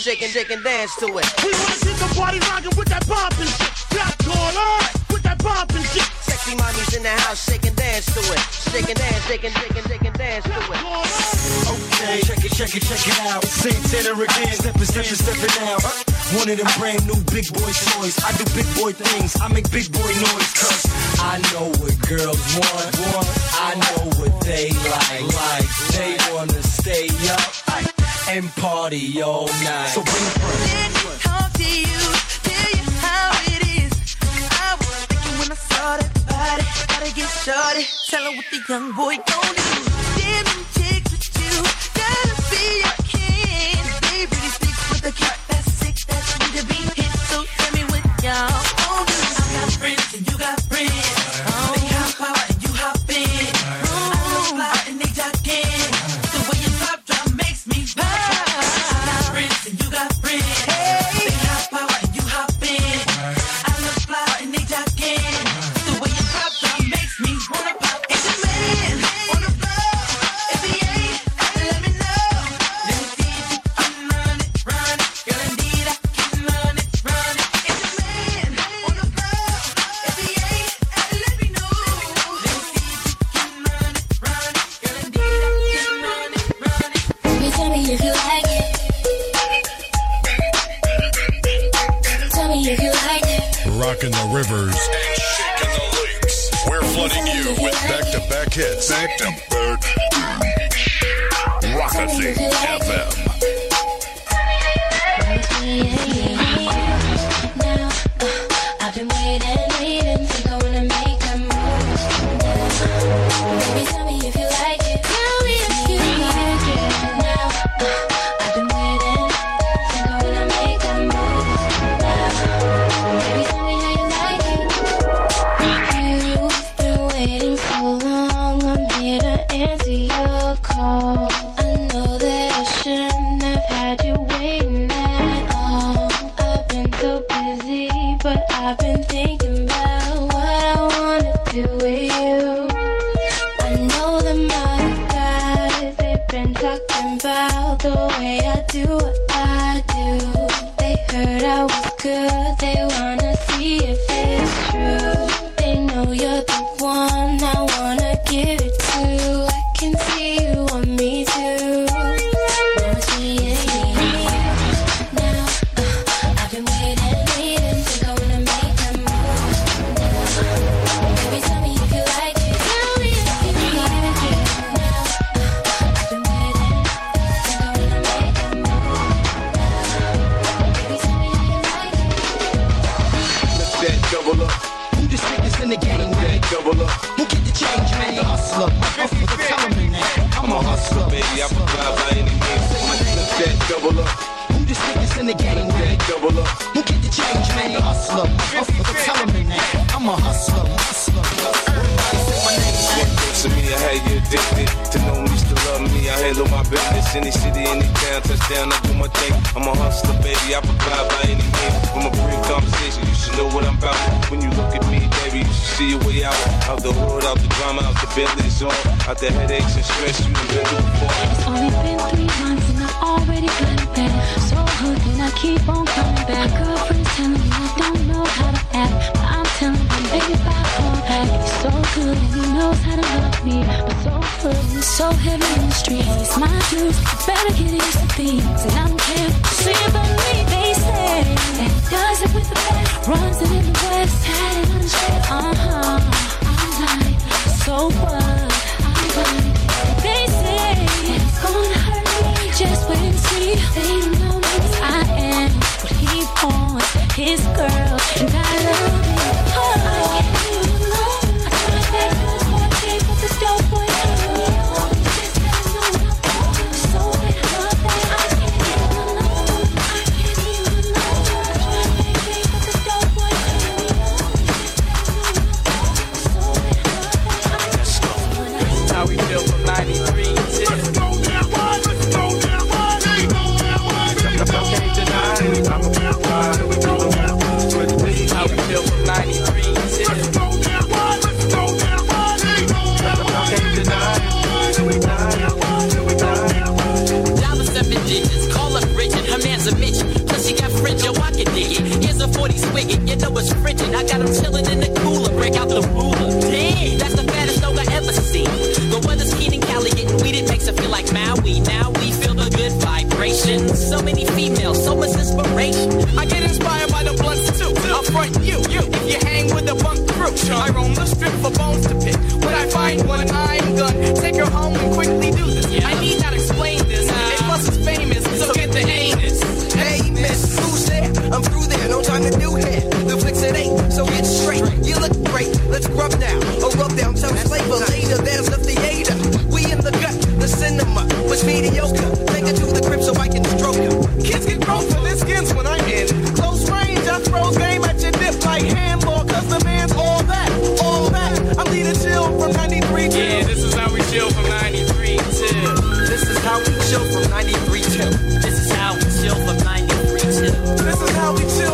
and shake and shake and dance to it. We wanna get the party rocking with that bump shit. Got going on with that bump shit. Sexy mommies in the house, shaking, dance to it. Shaking, and dance, shake and shake dance to it. Okay, check it, check it, check it out. Same tenor again, stepping, stepping, stepping out. One of them brand new big boy toys. I do big boy things, I make big boy noise. Cause I know what girls want. I know what they like. Like they wanna stay up. I and party all night. So bring friends. let me talk to you, tell you how it is. I was thinking when I saw that body, gotta get shorty. Tell her what the young boy gon' do. Diamond chicks with you, gotta be your king. They pretty sticks with the cat.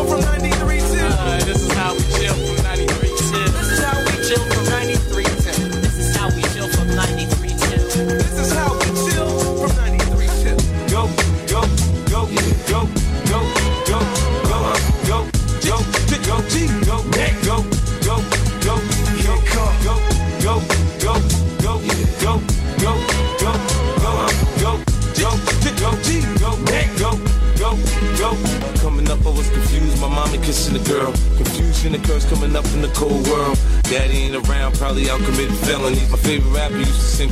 From 98.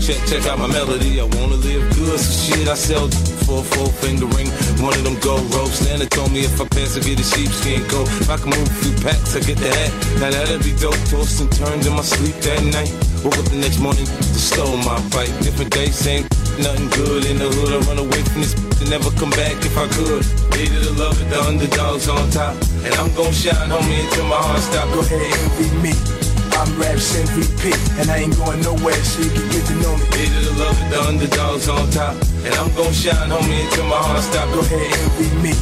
Check, check out my melody. I wanna live good, so shit, I sell for a four finger ring. One of them gold ropes. Nana told me if I pass, I get a sheepskin coat. If I can move a few packs, I get the hat. Now that'd be dope. Tossed and turned in my sleep that night. Woke up the next morning, to stole my bike. Different day, same nothing good in the hood. I run away from this [LAUGHS] and never come back if I could. Hated to love it, the underdogs on top. And I'm gon' shine, homie, until my heart stop. Go ahead, envy me. I'm Raps MVP, and I ain't going nowhere, so you can get to know me. Hated to love it, the underdogs on top. And I'm gon' shine, homie, until my heart stop. Go ahead, envy me.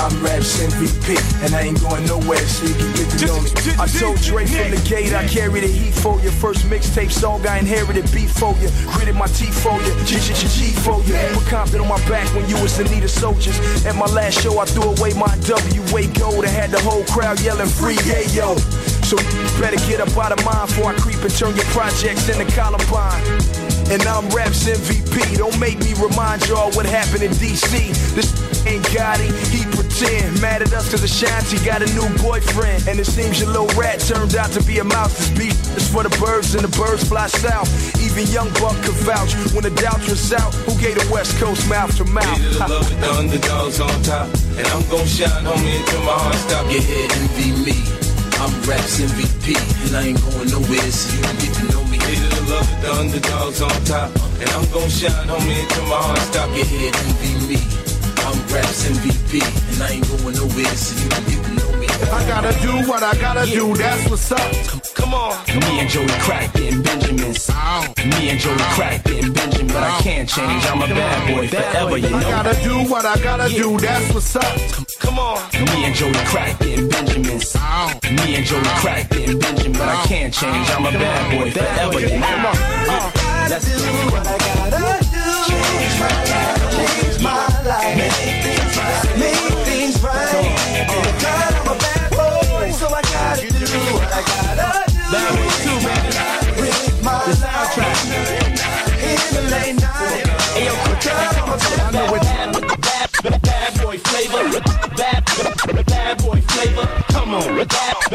I'm Raps MVP, and I ain't going nowhere, so you can get to know me. I told Dre from the gate, I carry the heat for you. First mixtape song, I inherited beat for you. Gritted my teeth for you, G G G G for you. Put Compton on my back when you was in need of soldiers. At my last show, I threw away my WA gold. I had the whole crowd yelling free, yeah, yo. So better get up out of mine before I creep and turn your projects into Columbine. And I'm Raps MVP. Don't make me remind y'all what happened in DC. This ain't got it, he pretend. Mad at us cause Ashanti got a new boyfriend. And it seems your little rat turned out to be a mouse. This beat is for the birds and the birds fly south. Even Young Buck could vouch when the doubts was out. Who gave the West Coast mouth to mouth? Hated to love it, the underdogs on top. And I'm gon' shine, homie, until my heart stop. Go ahead, envy me. I'm Raps MVP, and I ain't going nowhere, so you get to know me. Hated to love the underdogs on top. And I'm gon' shine, homie, until my heart stop. Go ahead, envy me. I'm Raps MVP, and I ain't going nowhere, so you get to know me. I gotta do what I gotta do, that's what's up. Come on. Me and Joey Crack getting Benjamins. Me and Joey Crack getting Benjamin, but I can't change. I'm a bad boy forever, you know. I gotta do what I gotta do, that's what's up. Come on. Me and Joey Crack getting Benjamins. Me and Joey Crack getting Benjamin, but I can't change. I'm a bad boy forever, you know. Let's do what I gotta do. Change my life, change my life. Make things right, make things right. And too, baby. Live my life in the late night. Yo, God, I'm a bad. Bad, bad boy flavor, bad, bad boy flavor. Come on, bad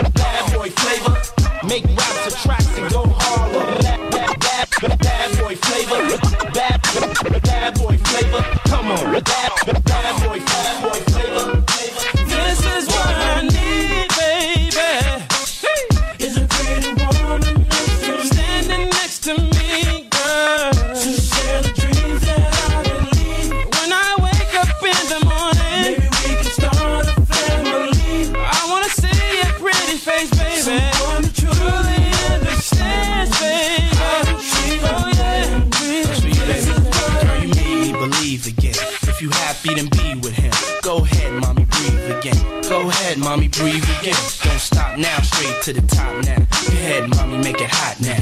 straight to the top now. Go ahead, mommy, make it hot now.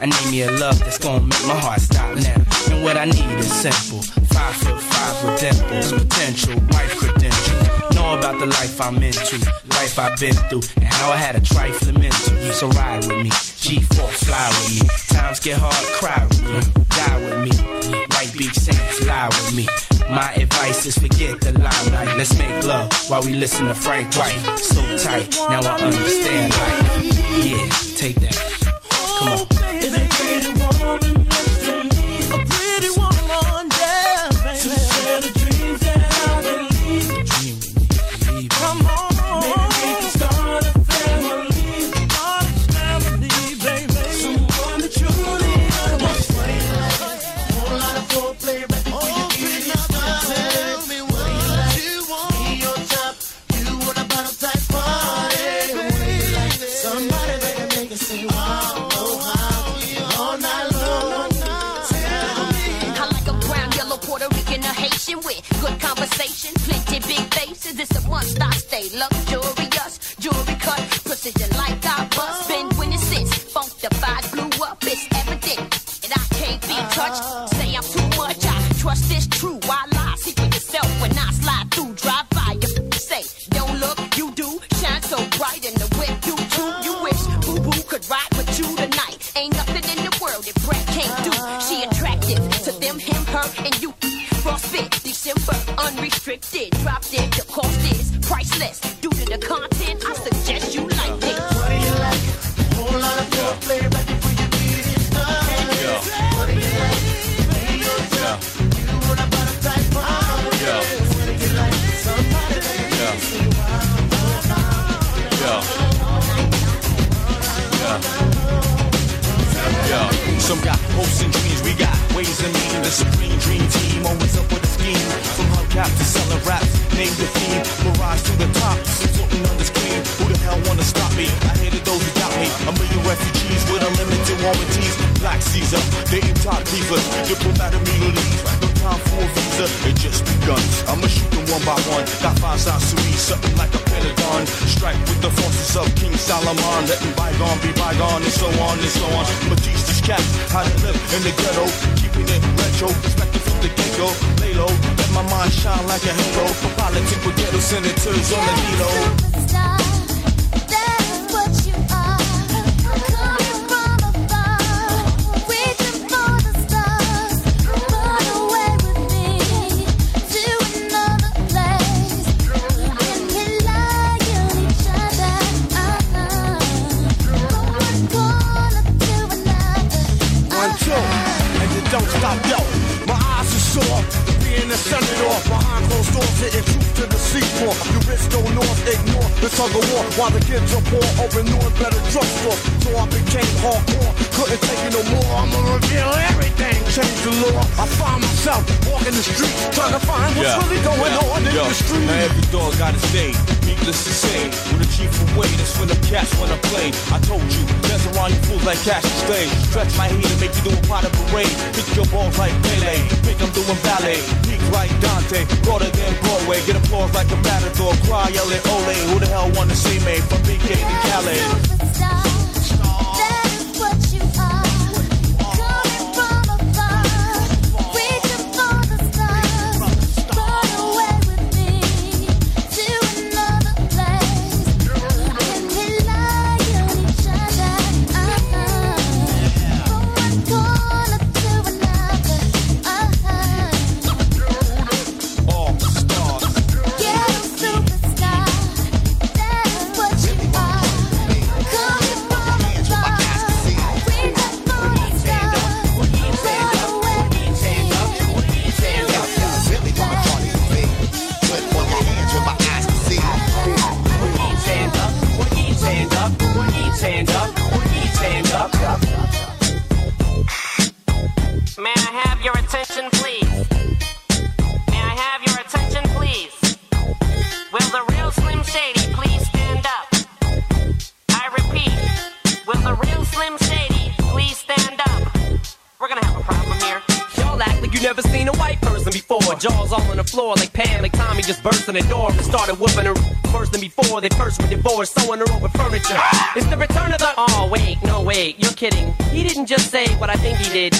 I need me a love that's gonna make my heart stop now. And what I need is simple. Five foot five with dimples, potential, wife credentials. Know about the life I'm into, life I've been through, and how I had a trifling mental. So ride with me, G4, fly with me. Times get hard, cry with me, die with me. White Beach Saints, lie with me. My advice is forget the limelight. Let's make love while we listen to Frank White. So tight, now I understand life. Yeah, take that. Come on. Yeah. Some got hopes and dreams, we got ways and means. The supreme dream team always up with a scheme. From hubcap to selling raps, name the theme. Mirage to the top, floating on the screen. Who the hell wanna stop me? I hated those who got me. A million refugees with unlimited warranties. Black Caesar, dating top divas, diplomatic immunities. No time for a visa, it just begun. I'ma shoot them one by one. Got five sides to me, something like a pentagon. Strike with the forces of King Solomon, letting bygone be bygone, and so on and so on. But teach these cats how to live in the ghetto, keeping it retro, respected from the get-go. Lay low, let my mind shine like a halo. For politics with ghetto senators on the needle. The kids are poor, open new and better drugstore. So I became hardcore, couldn't take it no more. I'ma reveal everything, change the law. I find myself walking the streets, trying to find what's really going yeah, on in yo. the street. Now every dog got his day. Needless to say, with a chief away, that's when the cats wanna play. I told you, dance around you fools like cash and stay. Stretch my heat and make you do a pot of parade. Pick your balls like Pele, think I'm doing ballet. Like Dante, broader than Broadway. Get applause like a matador, cry, yell at Ole. Who the hell wanna see me from BK to Calais?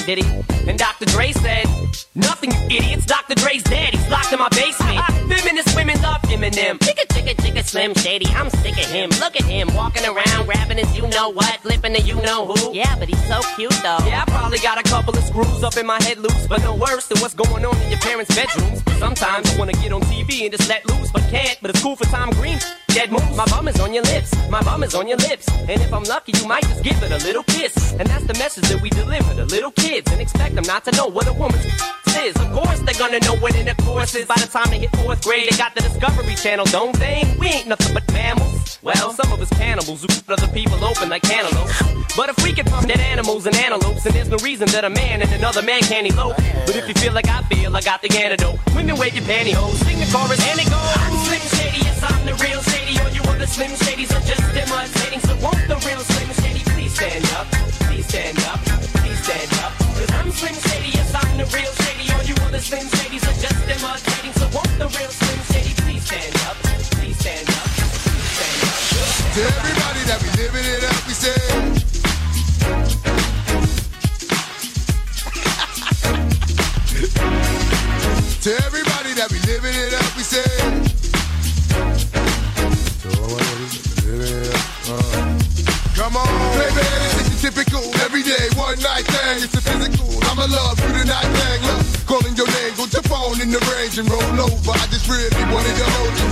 Did, he? And Dr. Dre said, Nothing, you idiots. Dr. Dre's dead. He's locked in my basement. [LAUGHS] Feminist women love Eminem. Chicka, chicka, chicka, Slim Shady. I'm sick of him. Look at him walking around, grabbing his you know what, flipping the you know who. Yeah, but he's so cute though. Yeah, I probably got a couple of screws up in my head loose, but no worse than what's going on in your parents' bedrooms. Sometimes I wanna get on TV and just let loose, but can't. But it's cool for Tom Green. Dead move. My bum is on your lips. My bum is on your lips. And if I'm lucky, you might just give it a little kiss. And that's the message that we deliver not to know what a woman's is. Of course, they're gonna know what in the course is. By the time they hit fourth grade, they got the Discovery Channel, don't they? We ain't nothing but mammals. Well, some of us cannibals who cut other people open like cantaloupes. But if we can pump dead animals and antelopes, then there's no reason that a man and another man can't elope. But if you feel like I feel, I got the antidote. Women wave your pantyhose, sing the chorus, and it goes. I'm Slim Shady, yes, I'm the real Shady. All you other Slim Shadys are just imitating. So won't the real living it up, we say. to everybody that be living it up, we say. Come on, baby, it's a typical everyday one night thing. It's a physical. I'ma love you tonight, thing. Look, calling your name, go your phone in the range and roll over. I just really wanted to hold you.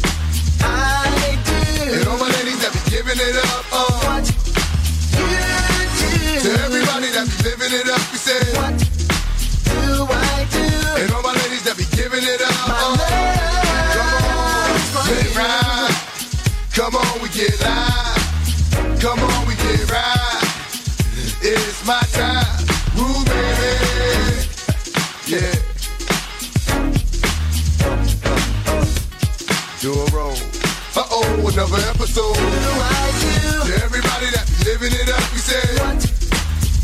And all my ladies that be giving it up, uh. What do. To everybody that be living it up, we say what do I do? And all my ladies that be giving it up, uh. Come on, get right. Come on, we get live. Come on, we get right. It's my time. Ooh, baby. Yeah. Do a roll. Uh oh, another episode. To everybody that be living it up, we say what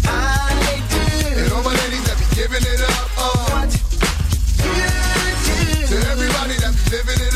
I do. And all my ladies that be giving it up, uh. What you do. To everybody that be living it up,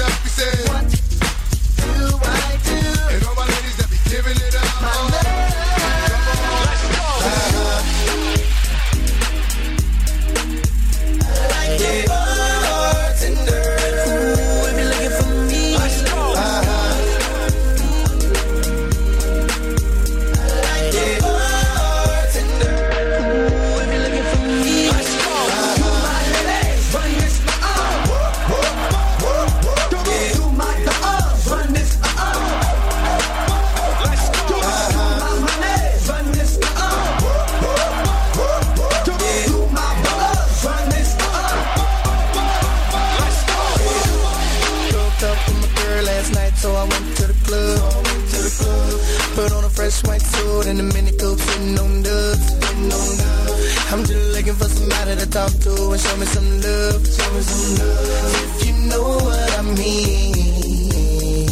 talk to and show me some love. Show me some love. If you know what I mean.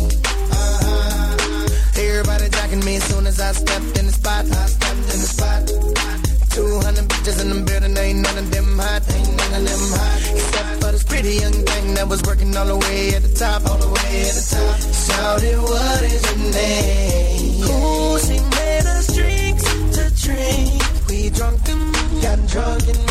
Uh-huh. Everybody jacking me as soon as I stepped in the spot. I stepped in the spot. 200 bitches in the building, ain't none of them hot, ain't none of them hot. Except for this pretty young thing that was working all the way at the top, all the way at the top. Shouted, what is your name? Ooh, she made us drinks to drink. We drunk and got drunk and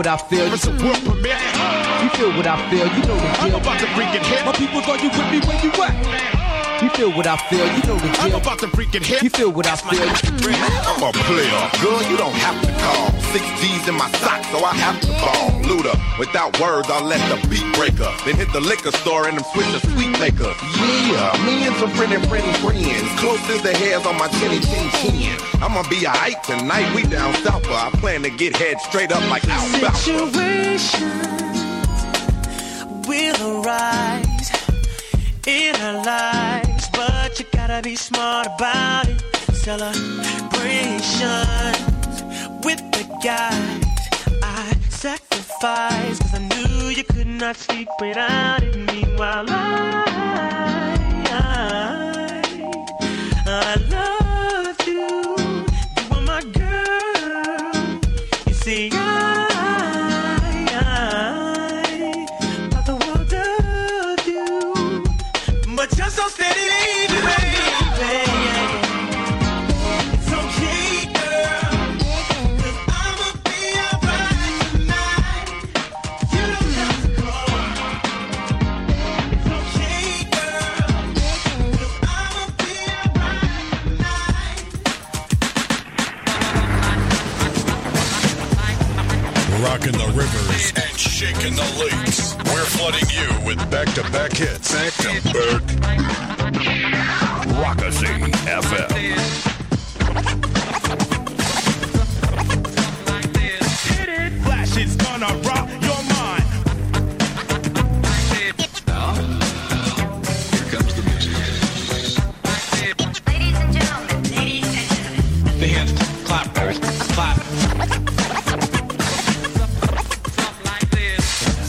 what I feel. For some world permit. You feel what I feel, you know the deal. I'm about to freaking hit. My people thought you with me where you at. You feel what I feel, you know the deal. I'm about to freaking hit. You feel what I feel. Mm-hmm. I'm a player. Girl, you don't have to call. Six G's in my sock, so I have to ball. Luda, without words, I'll let the beat breaker. Then hit the liquor store and them switch a sweet maker. Yeah, me and some pretty, pretty friends. Close as the hairs on my chinny chin chin. I'ma be a hype tonight. We down south, but I plan to get head straight up like alfalfa. Situation will arise in our lives, but you gotta be smart about it. Celebrations with the guys I sacrificed, cause I knew you could not sleep without it. Meanwhile, I, I, I love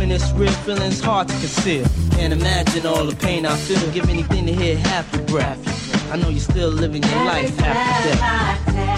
When it's real, feelings hard to conceal. Can't imagine all the pain I feel. Give anything to hear half your breath. I know you're still living your life after death.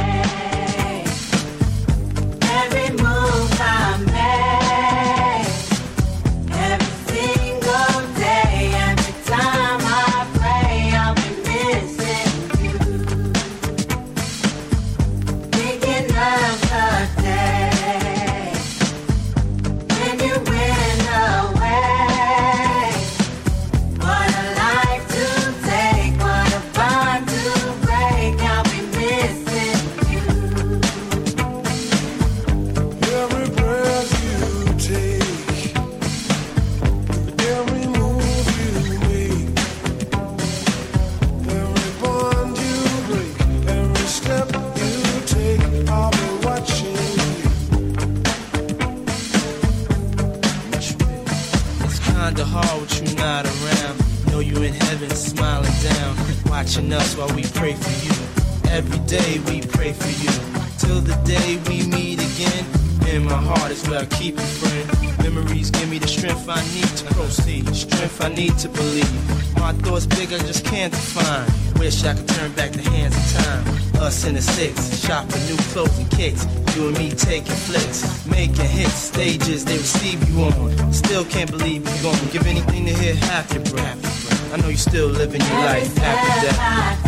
watching us while we pray for you. Every day we pray for you. Till the day we meet again. In my heart is where I keep you, friend. Memories give me the strength I need to proceed. Strength I need to believe. My thoughts big, I just can't define. Wish I could turn back the hands of time. Us in the six, shopping new clothes and kicks. You and me taking flicks, making hits, stages they receive you on. Still can't believe you're gonna give anything to hear half your breath. I know you're still living your life after death.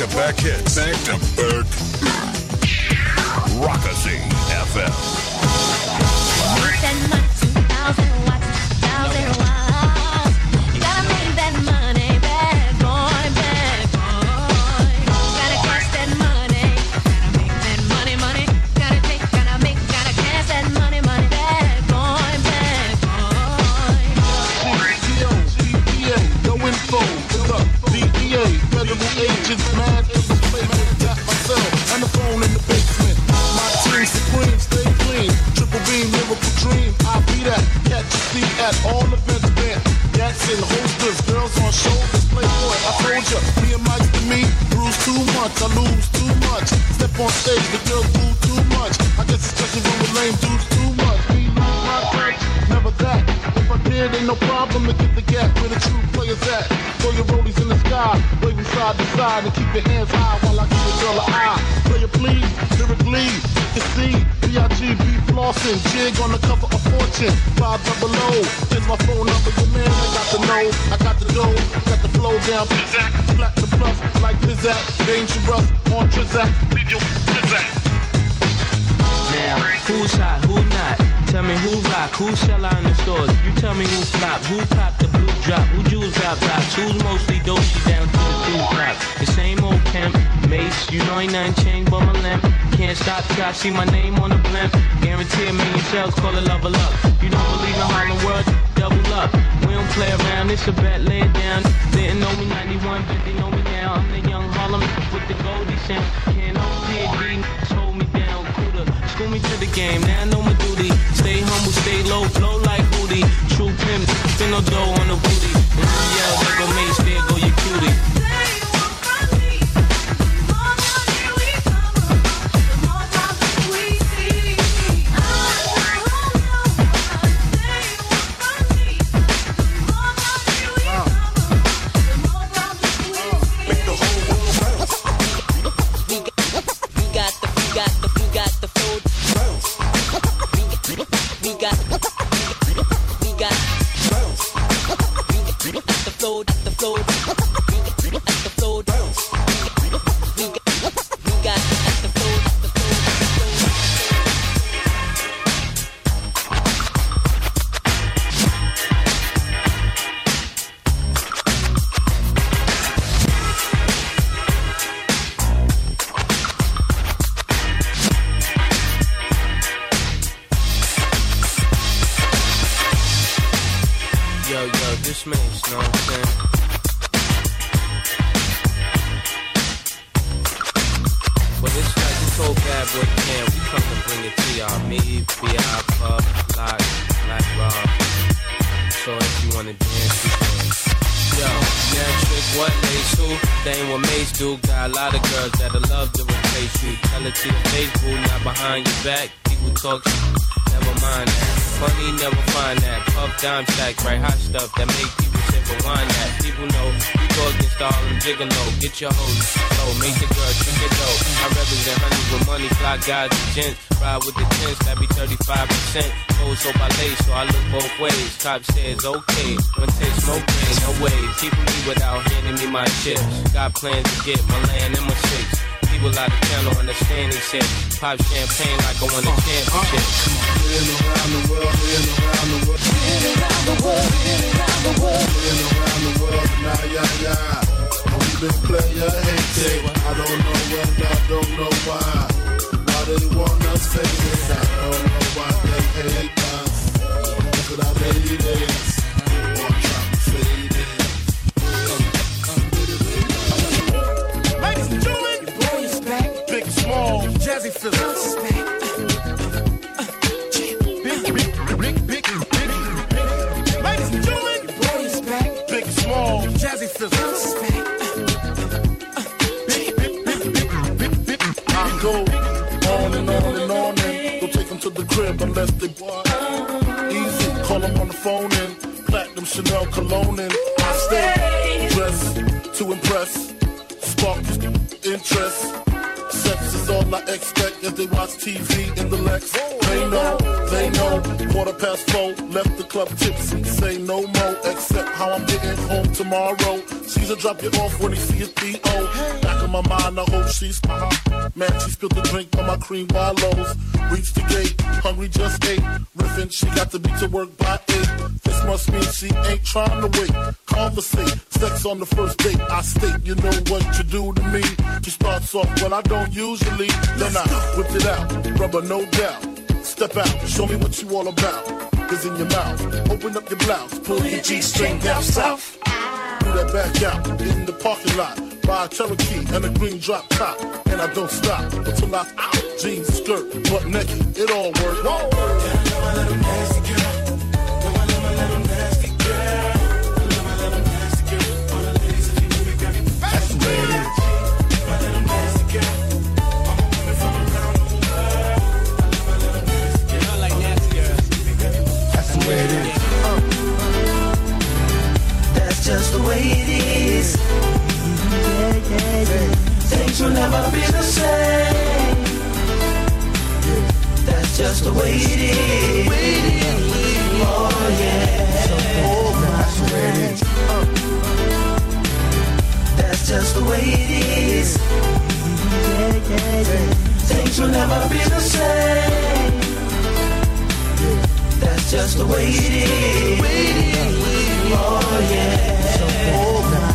to back hits. Back to back. Rokissy FM. See my name on the blimp. lane, so I look both ways. Cop says, okay, when no way. Keeping me without handing me my chips. Got plans to get my land and my. People out of town don't understand. Pop champagne like I a championship. Been around the world, around the world. Around the world, around the world. Player hating. I don't know when, I don't know why. Why they want us famous, I don't know why they hate us unless they want. And platinum Chanel cologne and I stay dressed to impress, spark interest. Sex is all I expect as they watch TV in the Lex. They know, they know. Quarter past four, left the club tipsy. Say no more, except how I'm getting home tomorrow. Caesar drop you off when he see his P.O. Back in my mind, I hope she's Man, she spilled the drink on my cream wallows. Reached the gate, hungry just ate. Riffin', she got to be to work by eight. This must mean she ain't trying to wait. Conversate, sex on the first date. I state, you know what you do to me. She starts off when I don't usually. Then I whip it out, rubber no doubt. Step out, show me what you all about. Cause in your mouth, open up your blouse, pull your G-string down south. Do that back out in the parking lot. Buy a Cherokee and a green drop top. And I don't stop until I out. Jeans, skirt, butt naked, it all works. Whoa. That's just the way it is. Things will never be the same. That's just the way it is. Oh yeah. That's the way it is. That's just the way it is. Things will never be the same. That's just the way it is. Oh yeah.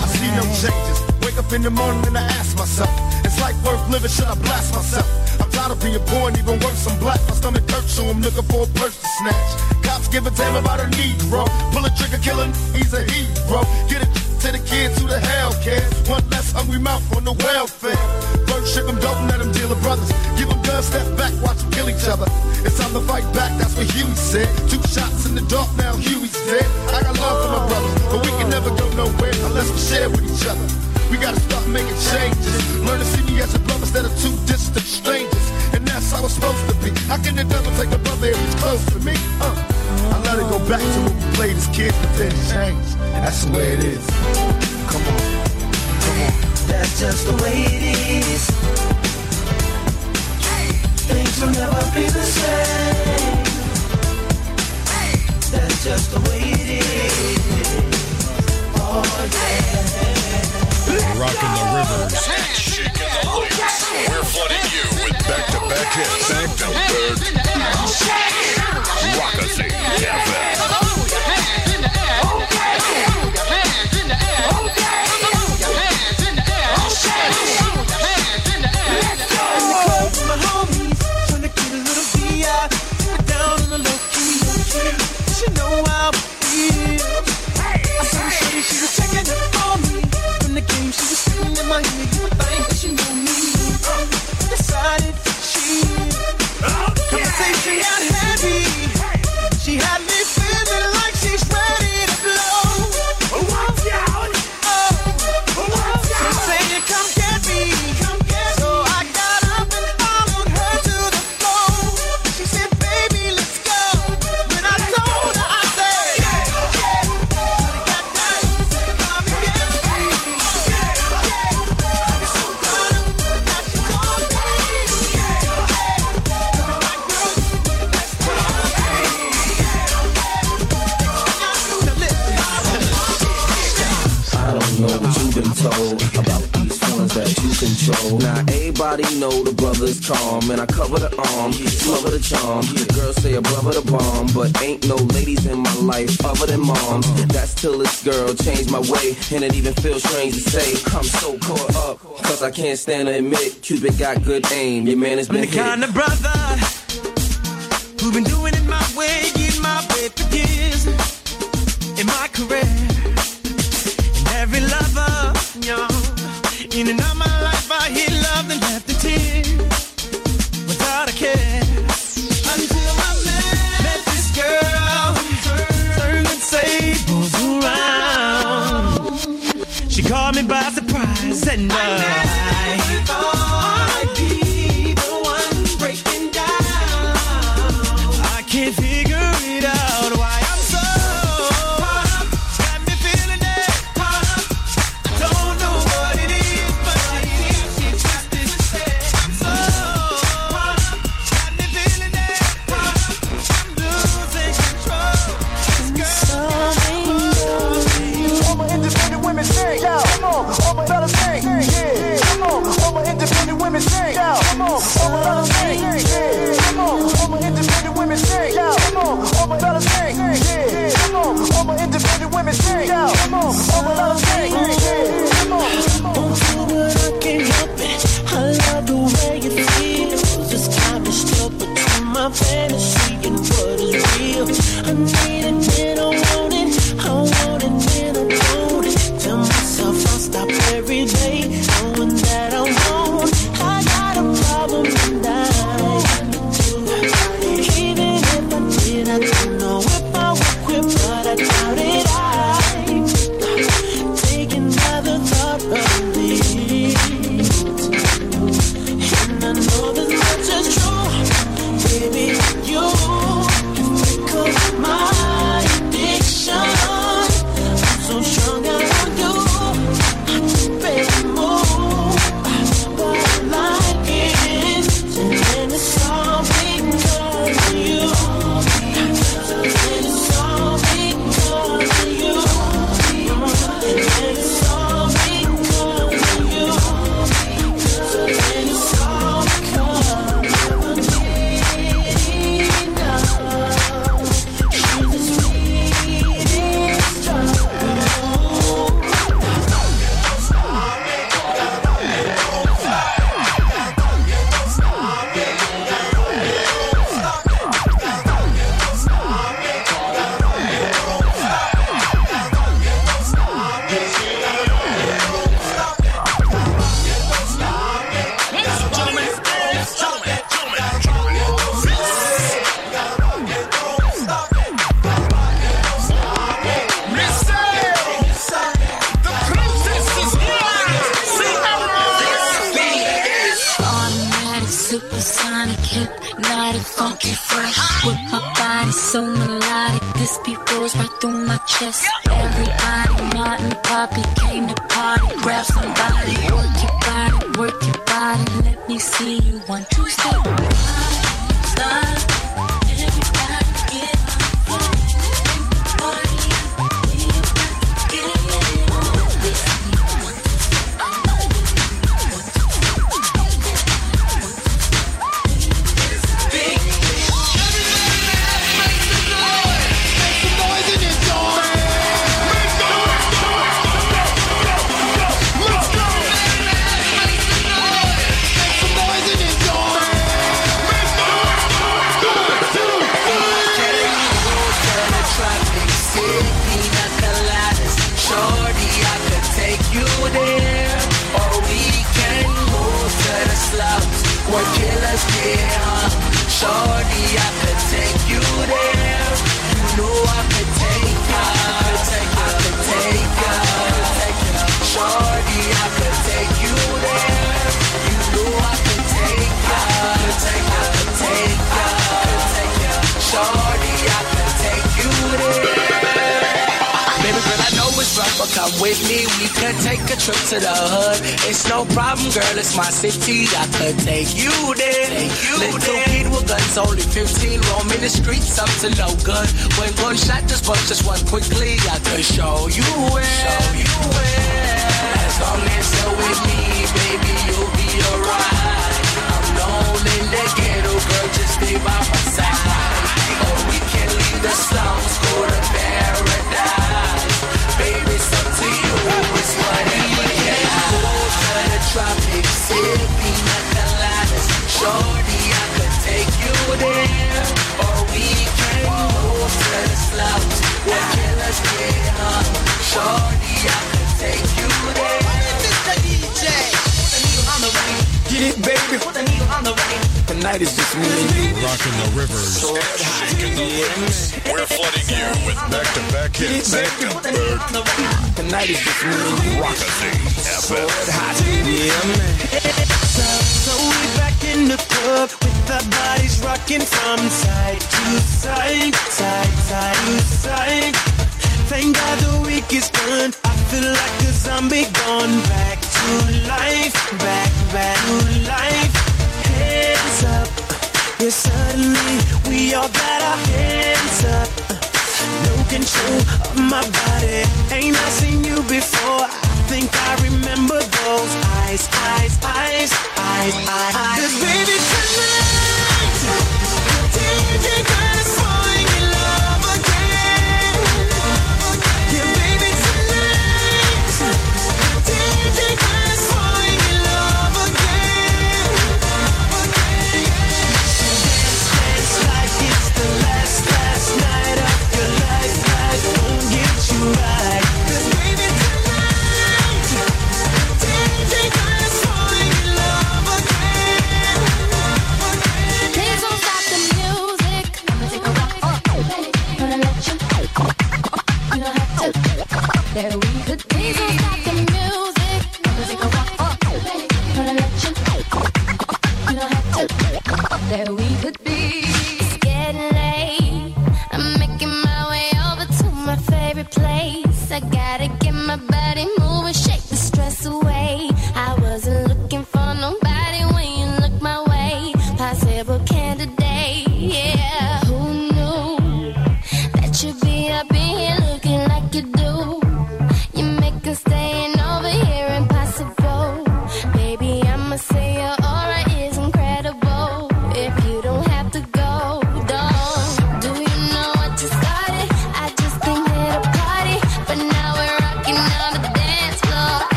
I see no changes. Wake up in the morning and I ask myself, it's life worth living? Should I blast myself? I'm tired of being poor and even worse, I'm black. My stomach hurts, so I'm looking for a purse to snatch. Cops give a damn about a Negro. Pull a trigger, killing, he's a hero. Get it to the kids who the hell cares. One less hungry mouth on the welfare. First ship them, don't let them deal with brothers. Give them guns, step back, watch them kill each other. It's time to fight back, that's what Huey said. Two shots in the dark, now Huey's dead. I got love for my brothers, but we can never go nowhere unless we share with each other. We gotta start making changes. Learn to see me as a brother instead of two distant strangers. And that's how it's supposed to be. How can the devil take a brother if he's close to me? Uh, I let it go back to when we played as kids, but changed. And that's the way it is. Come on. Come on. That's just the way it is. Things will never be the same. That's just the way it is. Oh yeah. Rocking the rivers shaking the lakes. We're flooding you with back-to-back hits. Sanctum. Rokissy FM. My homies trying to get a little VI, down on the low key. She know how I my. You would think that she knew me. Decided to cheat. Oh, Conversation got told about these feelings that you control. Now everybody know the brother's calm, and I cover the arm, cover the charm. The girls say a brother the bomb, but ain't no ladies in my life other than moms. That's till this girl changed my way, and it even feels strange to say I'm so caught up, cause I can't stand to admit Cupid got good aim. Your man has been I'm the hit. kind of brother who been doing it my way, in my way for years in my career. In and out my life, I hit love left the tears without a care. Until I met, this girl, the tables around. She caught me by surprise and uh,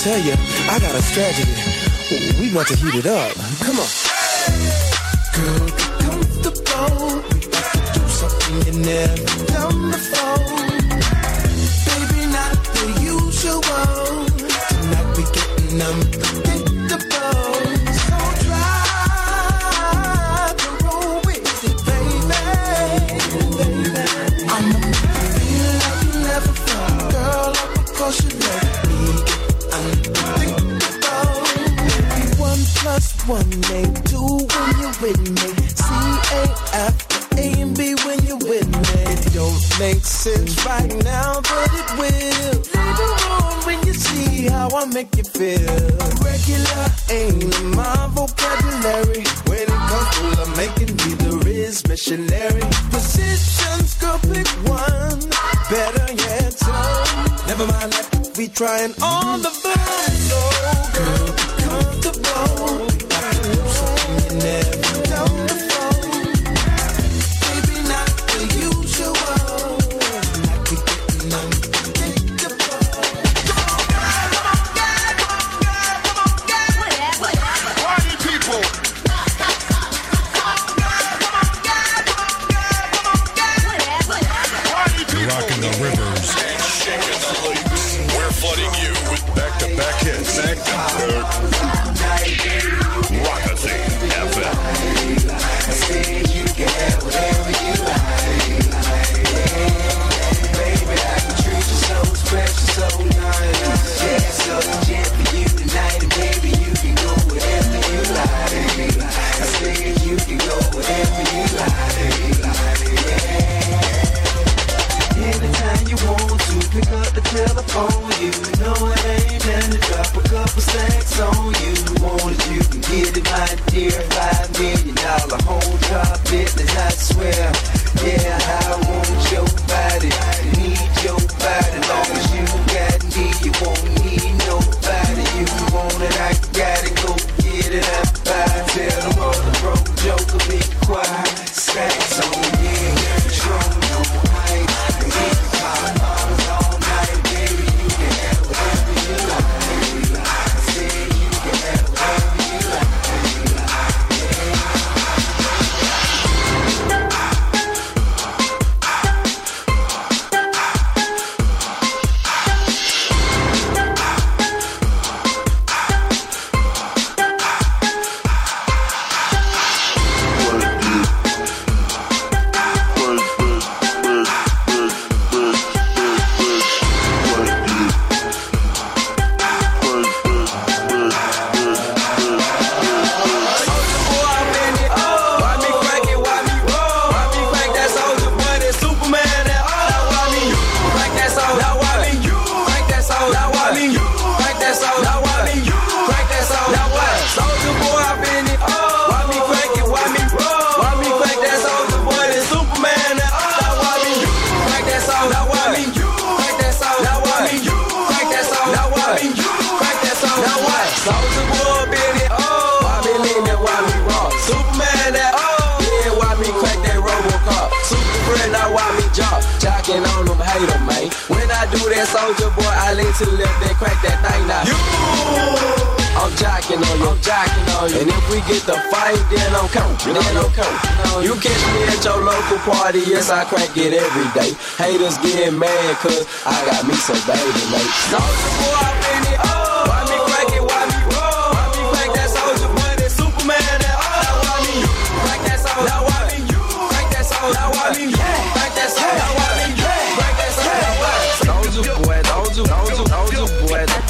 tell you, I got a strategy. We want to heat it up. Come on.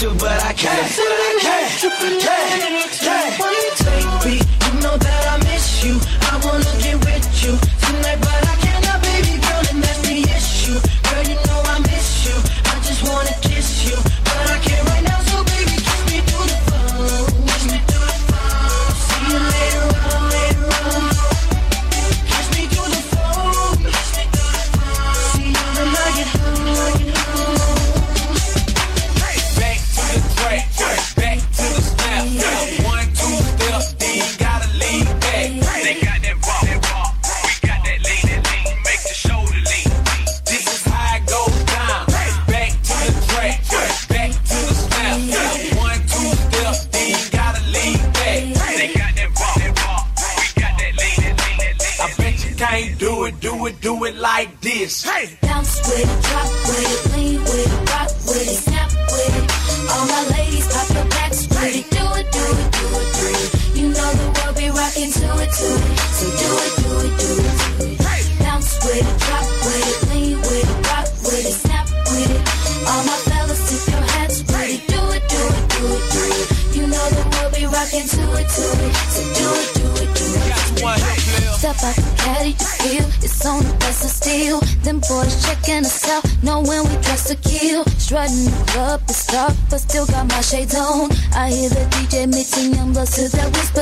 but I can't. But I can't. can't. I hear the DJ mixing, I'm to that whisper.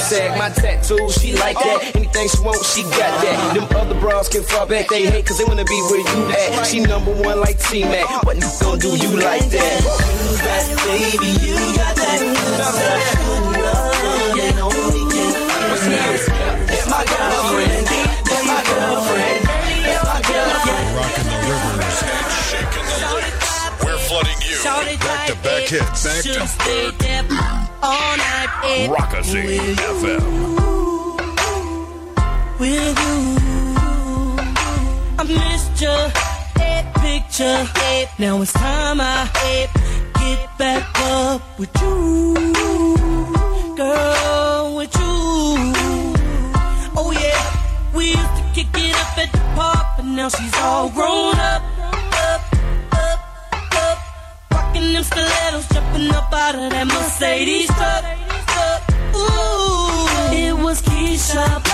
sag. My tattoo, she like that. Oh. Anything she want, she got that. Them other bras can fall back, they hate, cause they wanna be where you at. She number one like T-Mac. What you gon' do you like that? You got, baby, you got that good stuff. Good love, and only my girlfriend. My girlfriend. My girlfriend. Rocking the. Shaking the. We're flooding you. Back to back hits. Back to back all night. It with FM. You, with you, I missed picture. Now it's time I it, get back up with you, girl. With you. Oh yeah, we used to kick it up at the but now she's all grown up. in them stilettos, jumping up out of that Mercedes truck. Ooh, it was Keisha.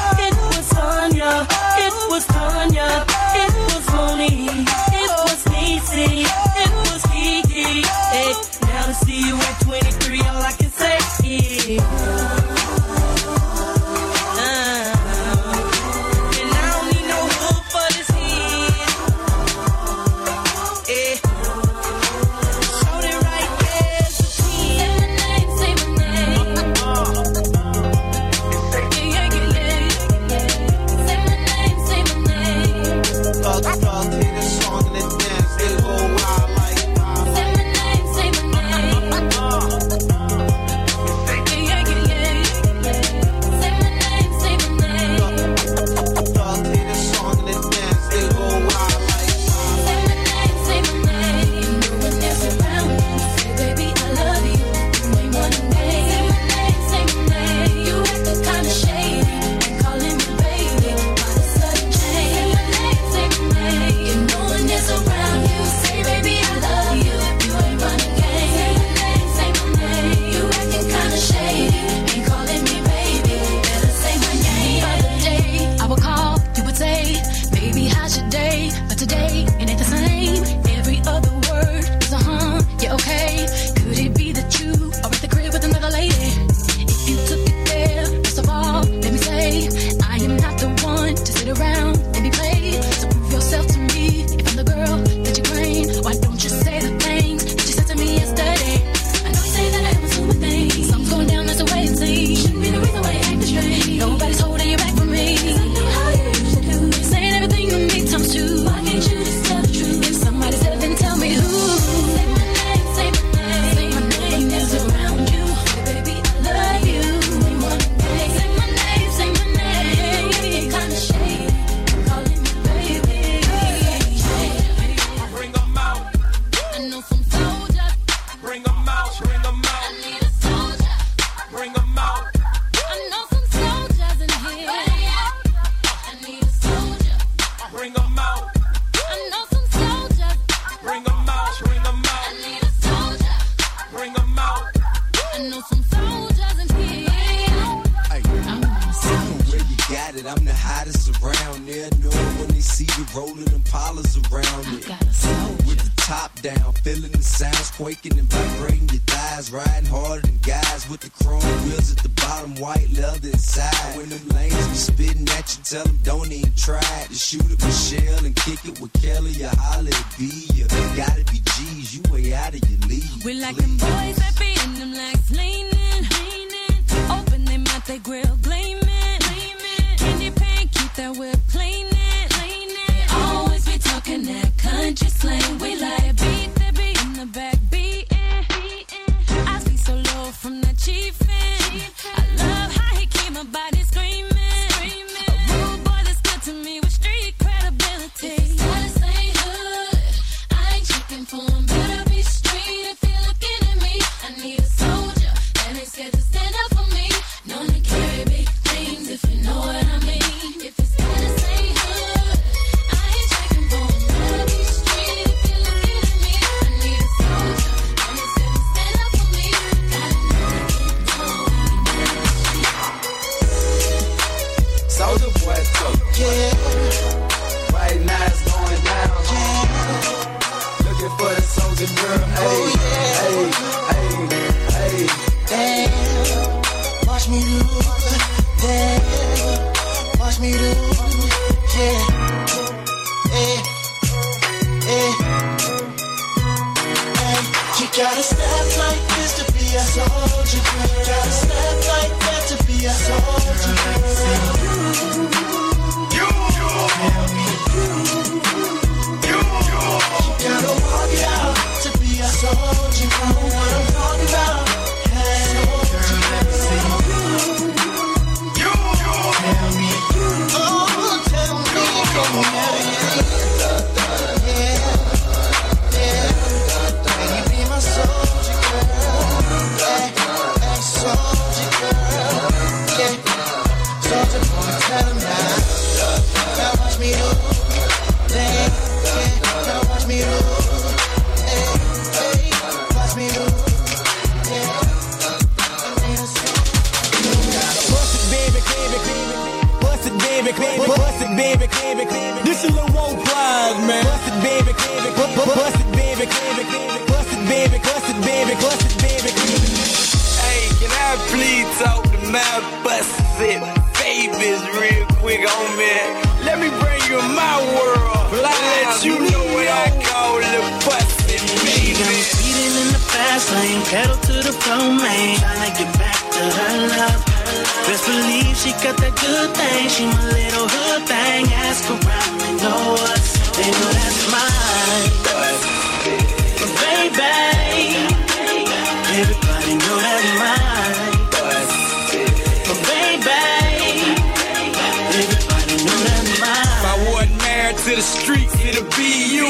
To the streets, it'd be you.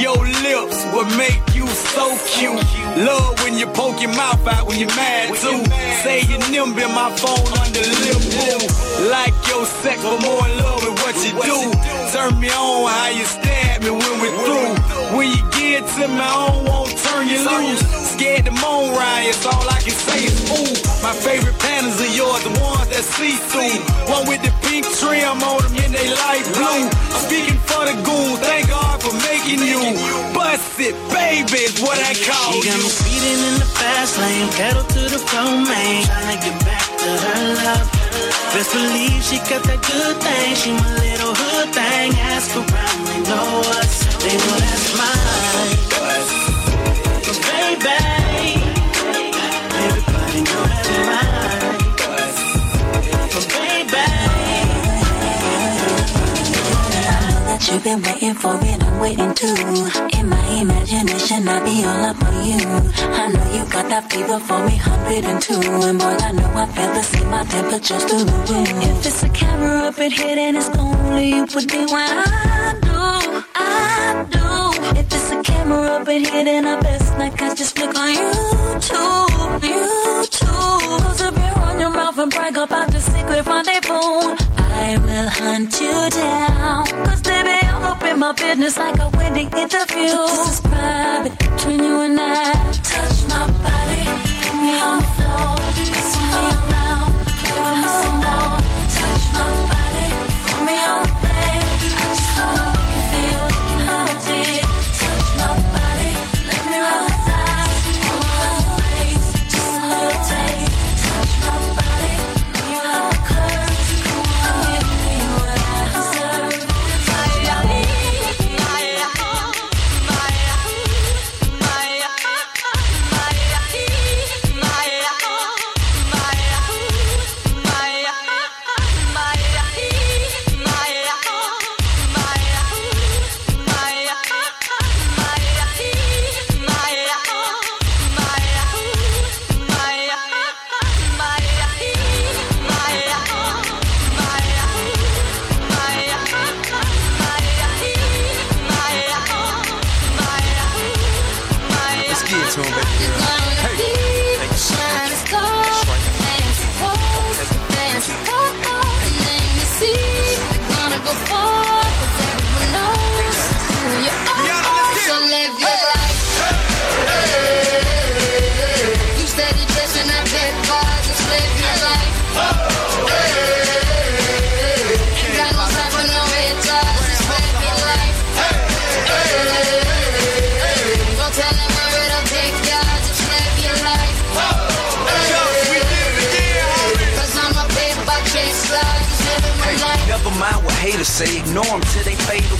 Your lips would make you so cute. Love when you poke your mouth out when you're mad too. Say your nimble in my phone under lip boo. Like your sex, but more in love with what you do. Turn me on how you stab me when we're through. When you get to don't want to turn you loose. Scared to moan right, it's all I can say is ooh. My favorite patterns are yours, the ones that see through. One with the pink trim on them and they light blue. I'm speaking for the goons, thank God for making you. Bust it, baby, is what I call you. She got me speeding in the fast lane, pedal to the floor, man. Tryna get back to her love. Best believe she got that good thing. She my little hood thing. Ask around, they know us. They know that's mine. You've been waiting for it, I'm waiting too. In my imagination, I be all up on you. I know you got that fever for me, 102. And boy, I know I feel the same, my temperature's through the roof. If it's a camera up in here, then it's only you with me when I I do. If it's a camera up in here, then I best not cause just look on YouTube. YouTube. Close a beer on your mouth and brag about the secret rendezvous. I will hunt you down. Cause baby, I'm up in my business like a Wendy interview. This is private between you and I. Touch my body, put me on the floor. Cause when you're around, give me some more. Touch my body, put me on the bed.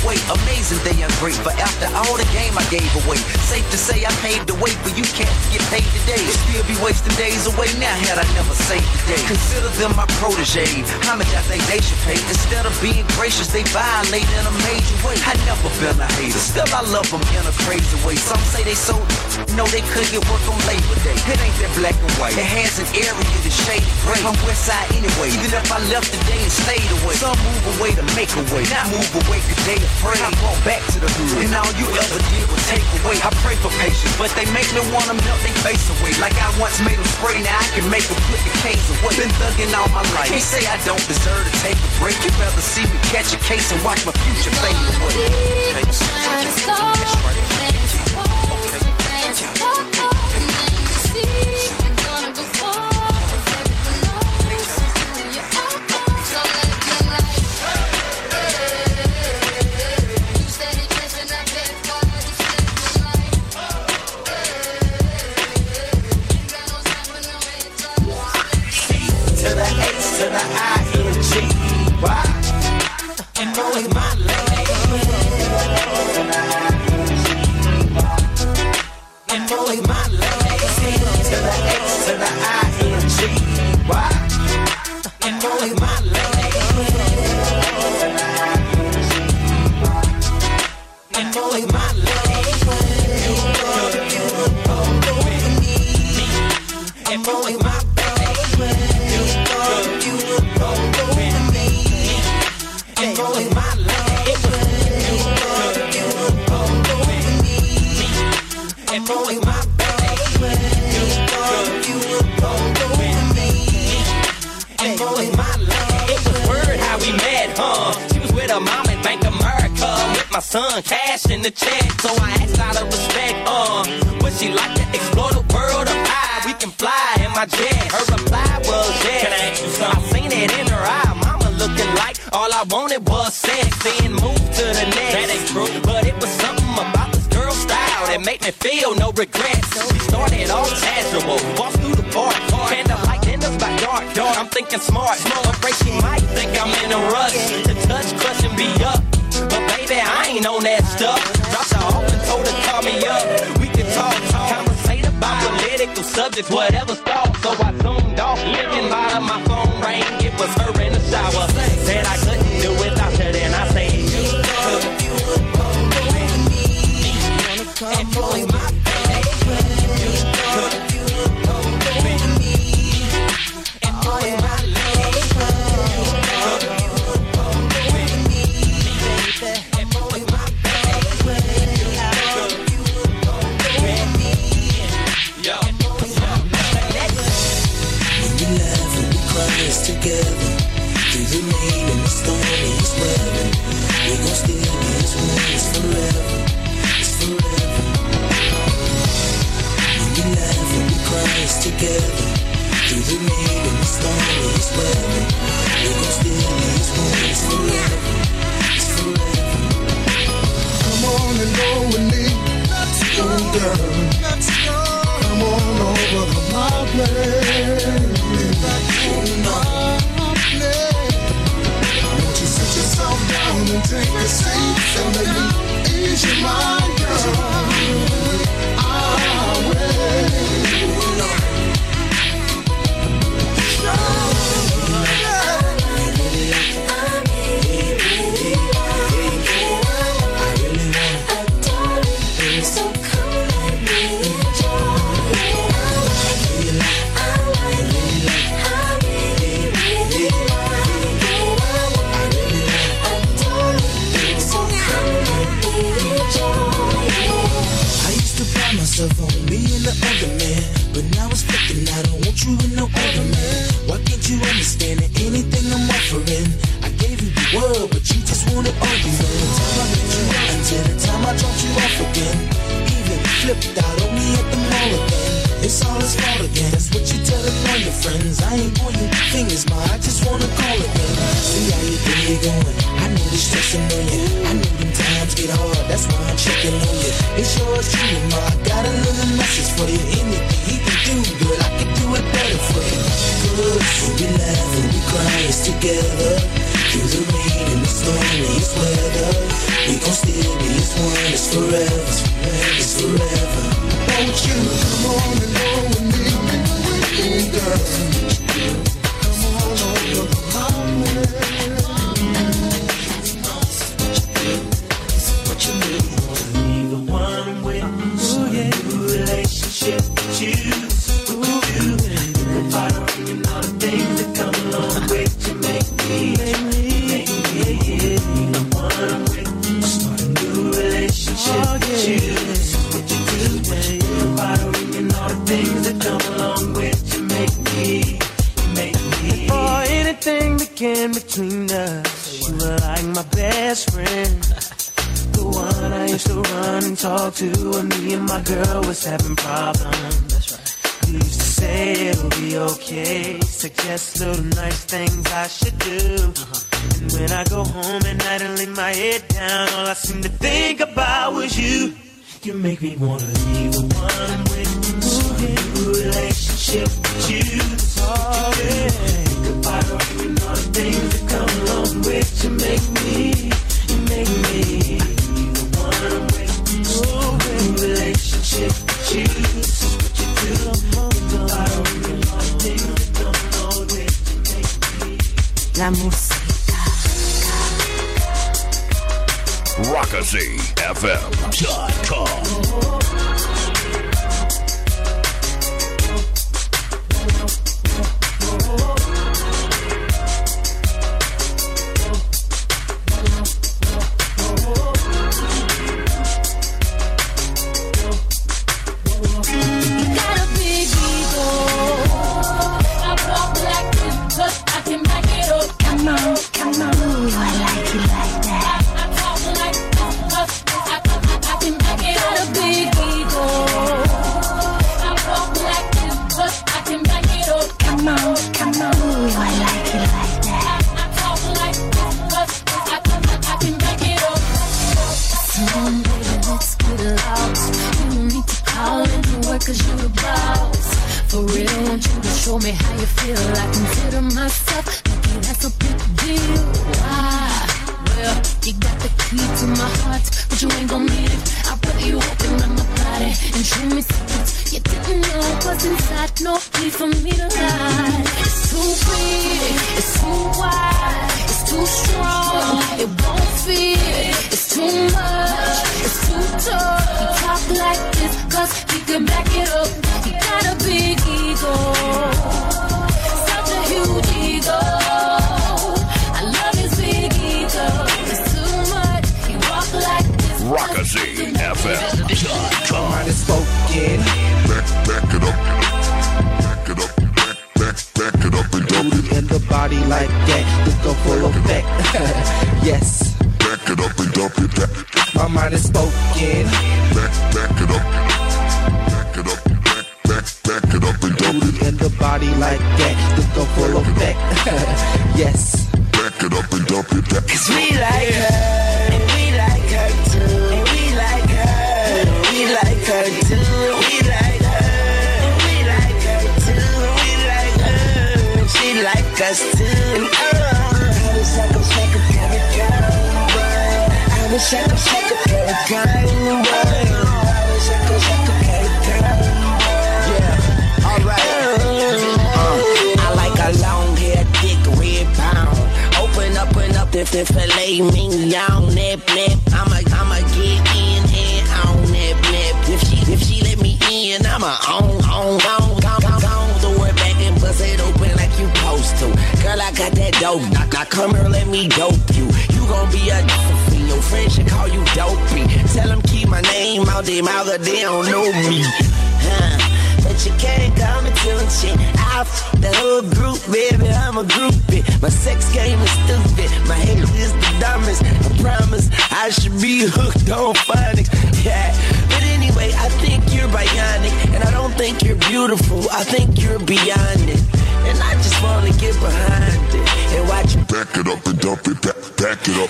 Away. Amazing they But after all the game I gave away. Safe to say I paved the way for you cats to get paid today. They still be wasting days away now had I never saved the day. Consider them my protege. How much I think they should pay? Instead of being gracious, they violate in a major way. I never been a hater. Still I love them in a crazy way. Some say they so no they couldn't get work on Labor Day. It ain't that black and white. It has an area that's shaded gray. I'm west side anyway. Even if I left today and stayed away. Some move away to make a way. Not move away cause they afraid. I'm going back to the hood. And all you ever did was take away. I pray for patience, but they make me wanna melt their face away. Like I once made them spray, now I can make them put the case away. Been thugging all my life. Can't say I don't deserve to take a break. You'd rather see me catch a case and watch my future fade away. Knowing my lady. Knowing my. To the H to the I N G. Why? Knowing my knowing my. And knowing my son, cash in the check. So I asked out of respect, uh, would she like to explore the world of high? We can fly in my jet. Her reply was yes. Can I ask you something? I seen it in her eye. Mama looking like all I wanted was sex. Then move to the next. That ain't true, but it was something about this girl's style that made me feel no regrets. We started off casual, walked through the park, candlelight dinners by dark, dark. I'm thinking smart, afraid she might think I'm in a rush subjects, whatever's thought.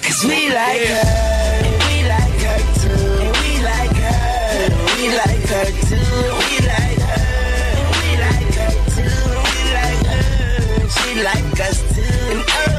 Cause we like yeah. her, and we like her too, and we like her, and we like her too, we like her, and we like her too, we like her, she like us too, and her.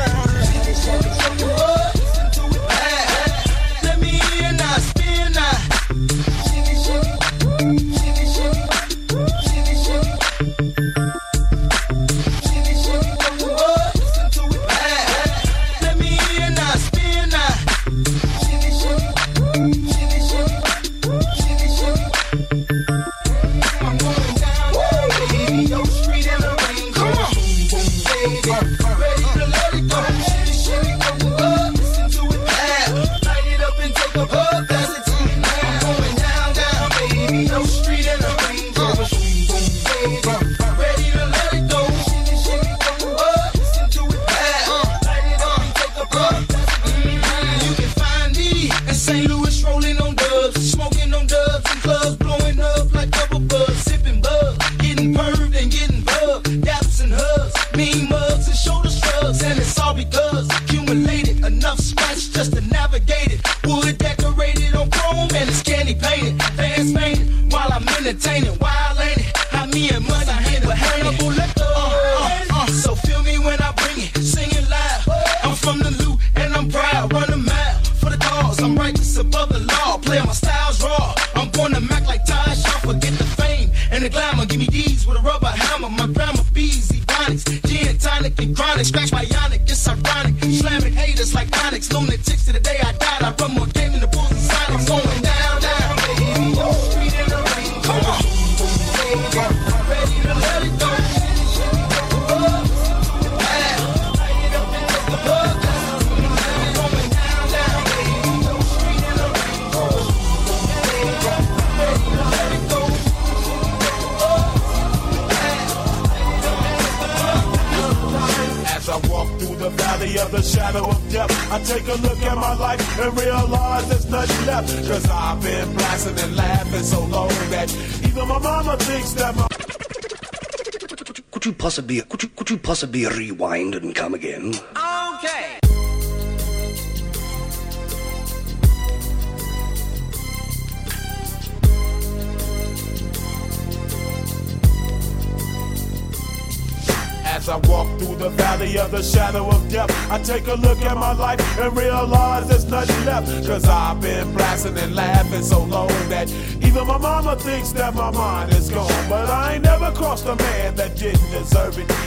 Possibly rewind and come again? Okay. As I walk through the valley of the shadow of death, I take a look at my life and realize there's nothing left. Cause I've been blasting and laughing so long that even my mama thinks that my mind is gone. But I ain't never crossed a man that didn't deserve it.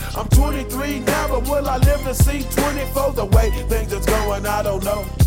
I'm 23 now, but will I live to see 24? The way things are going, I don't know.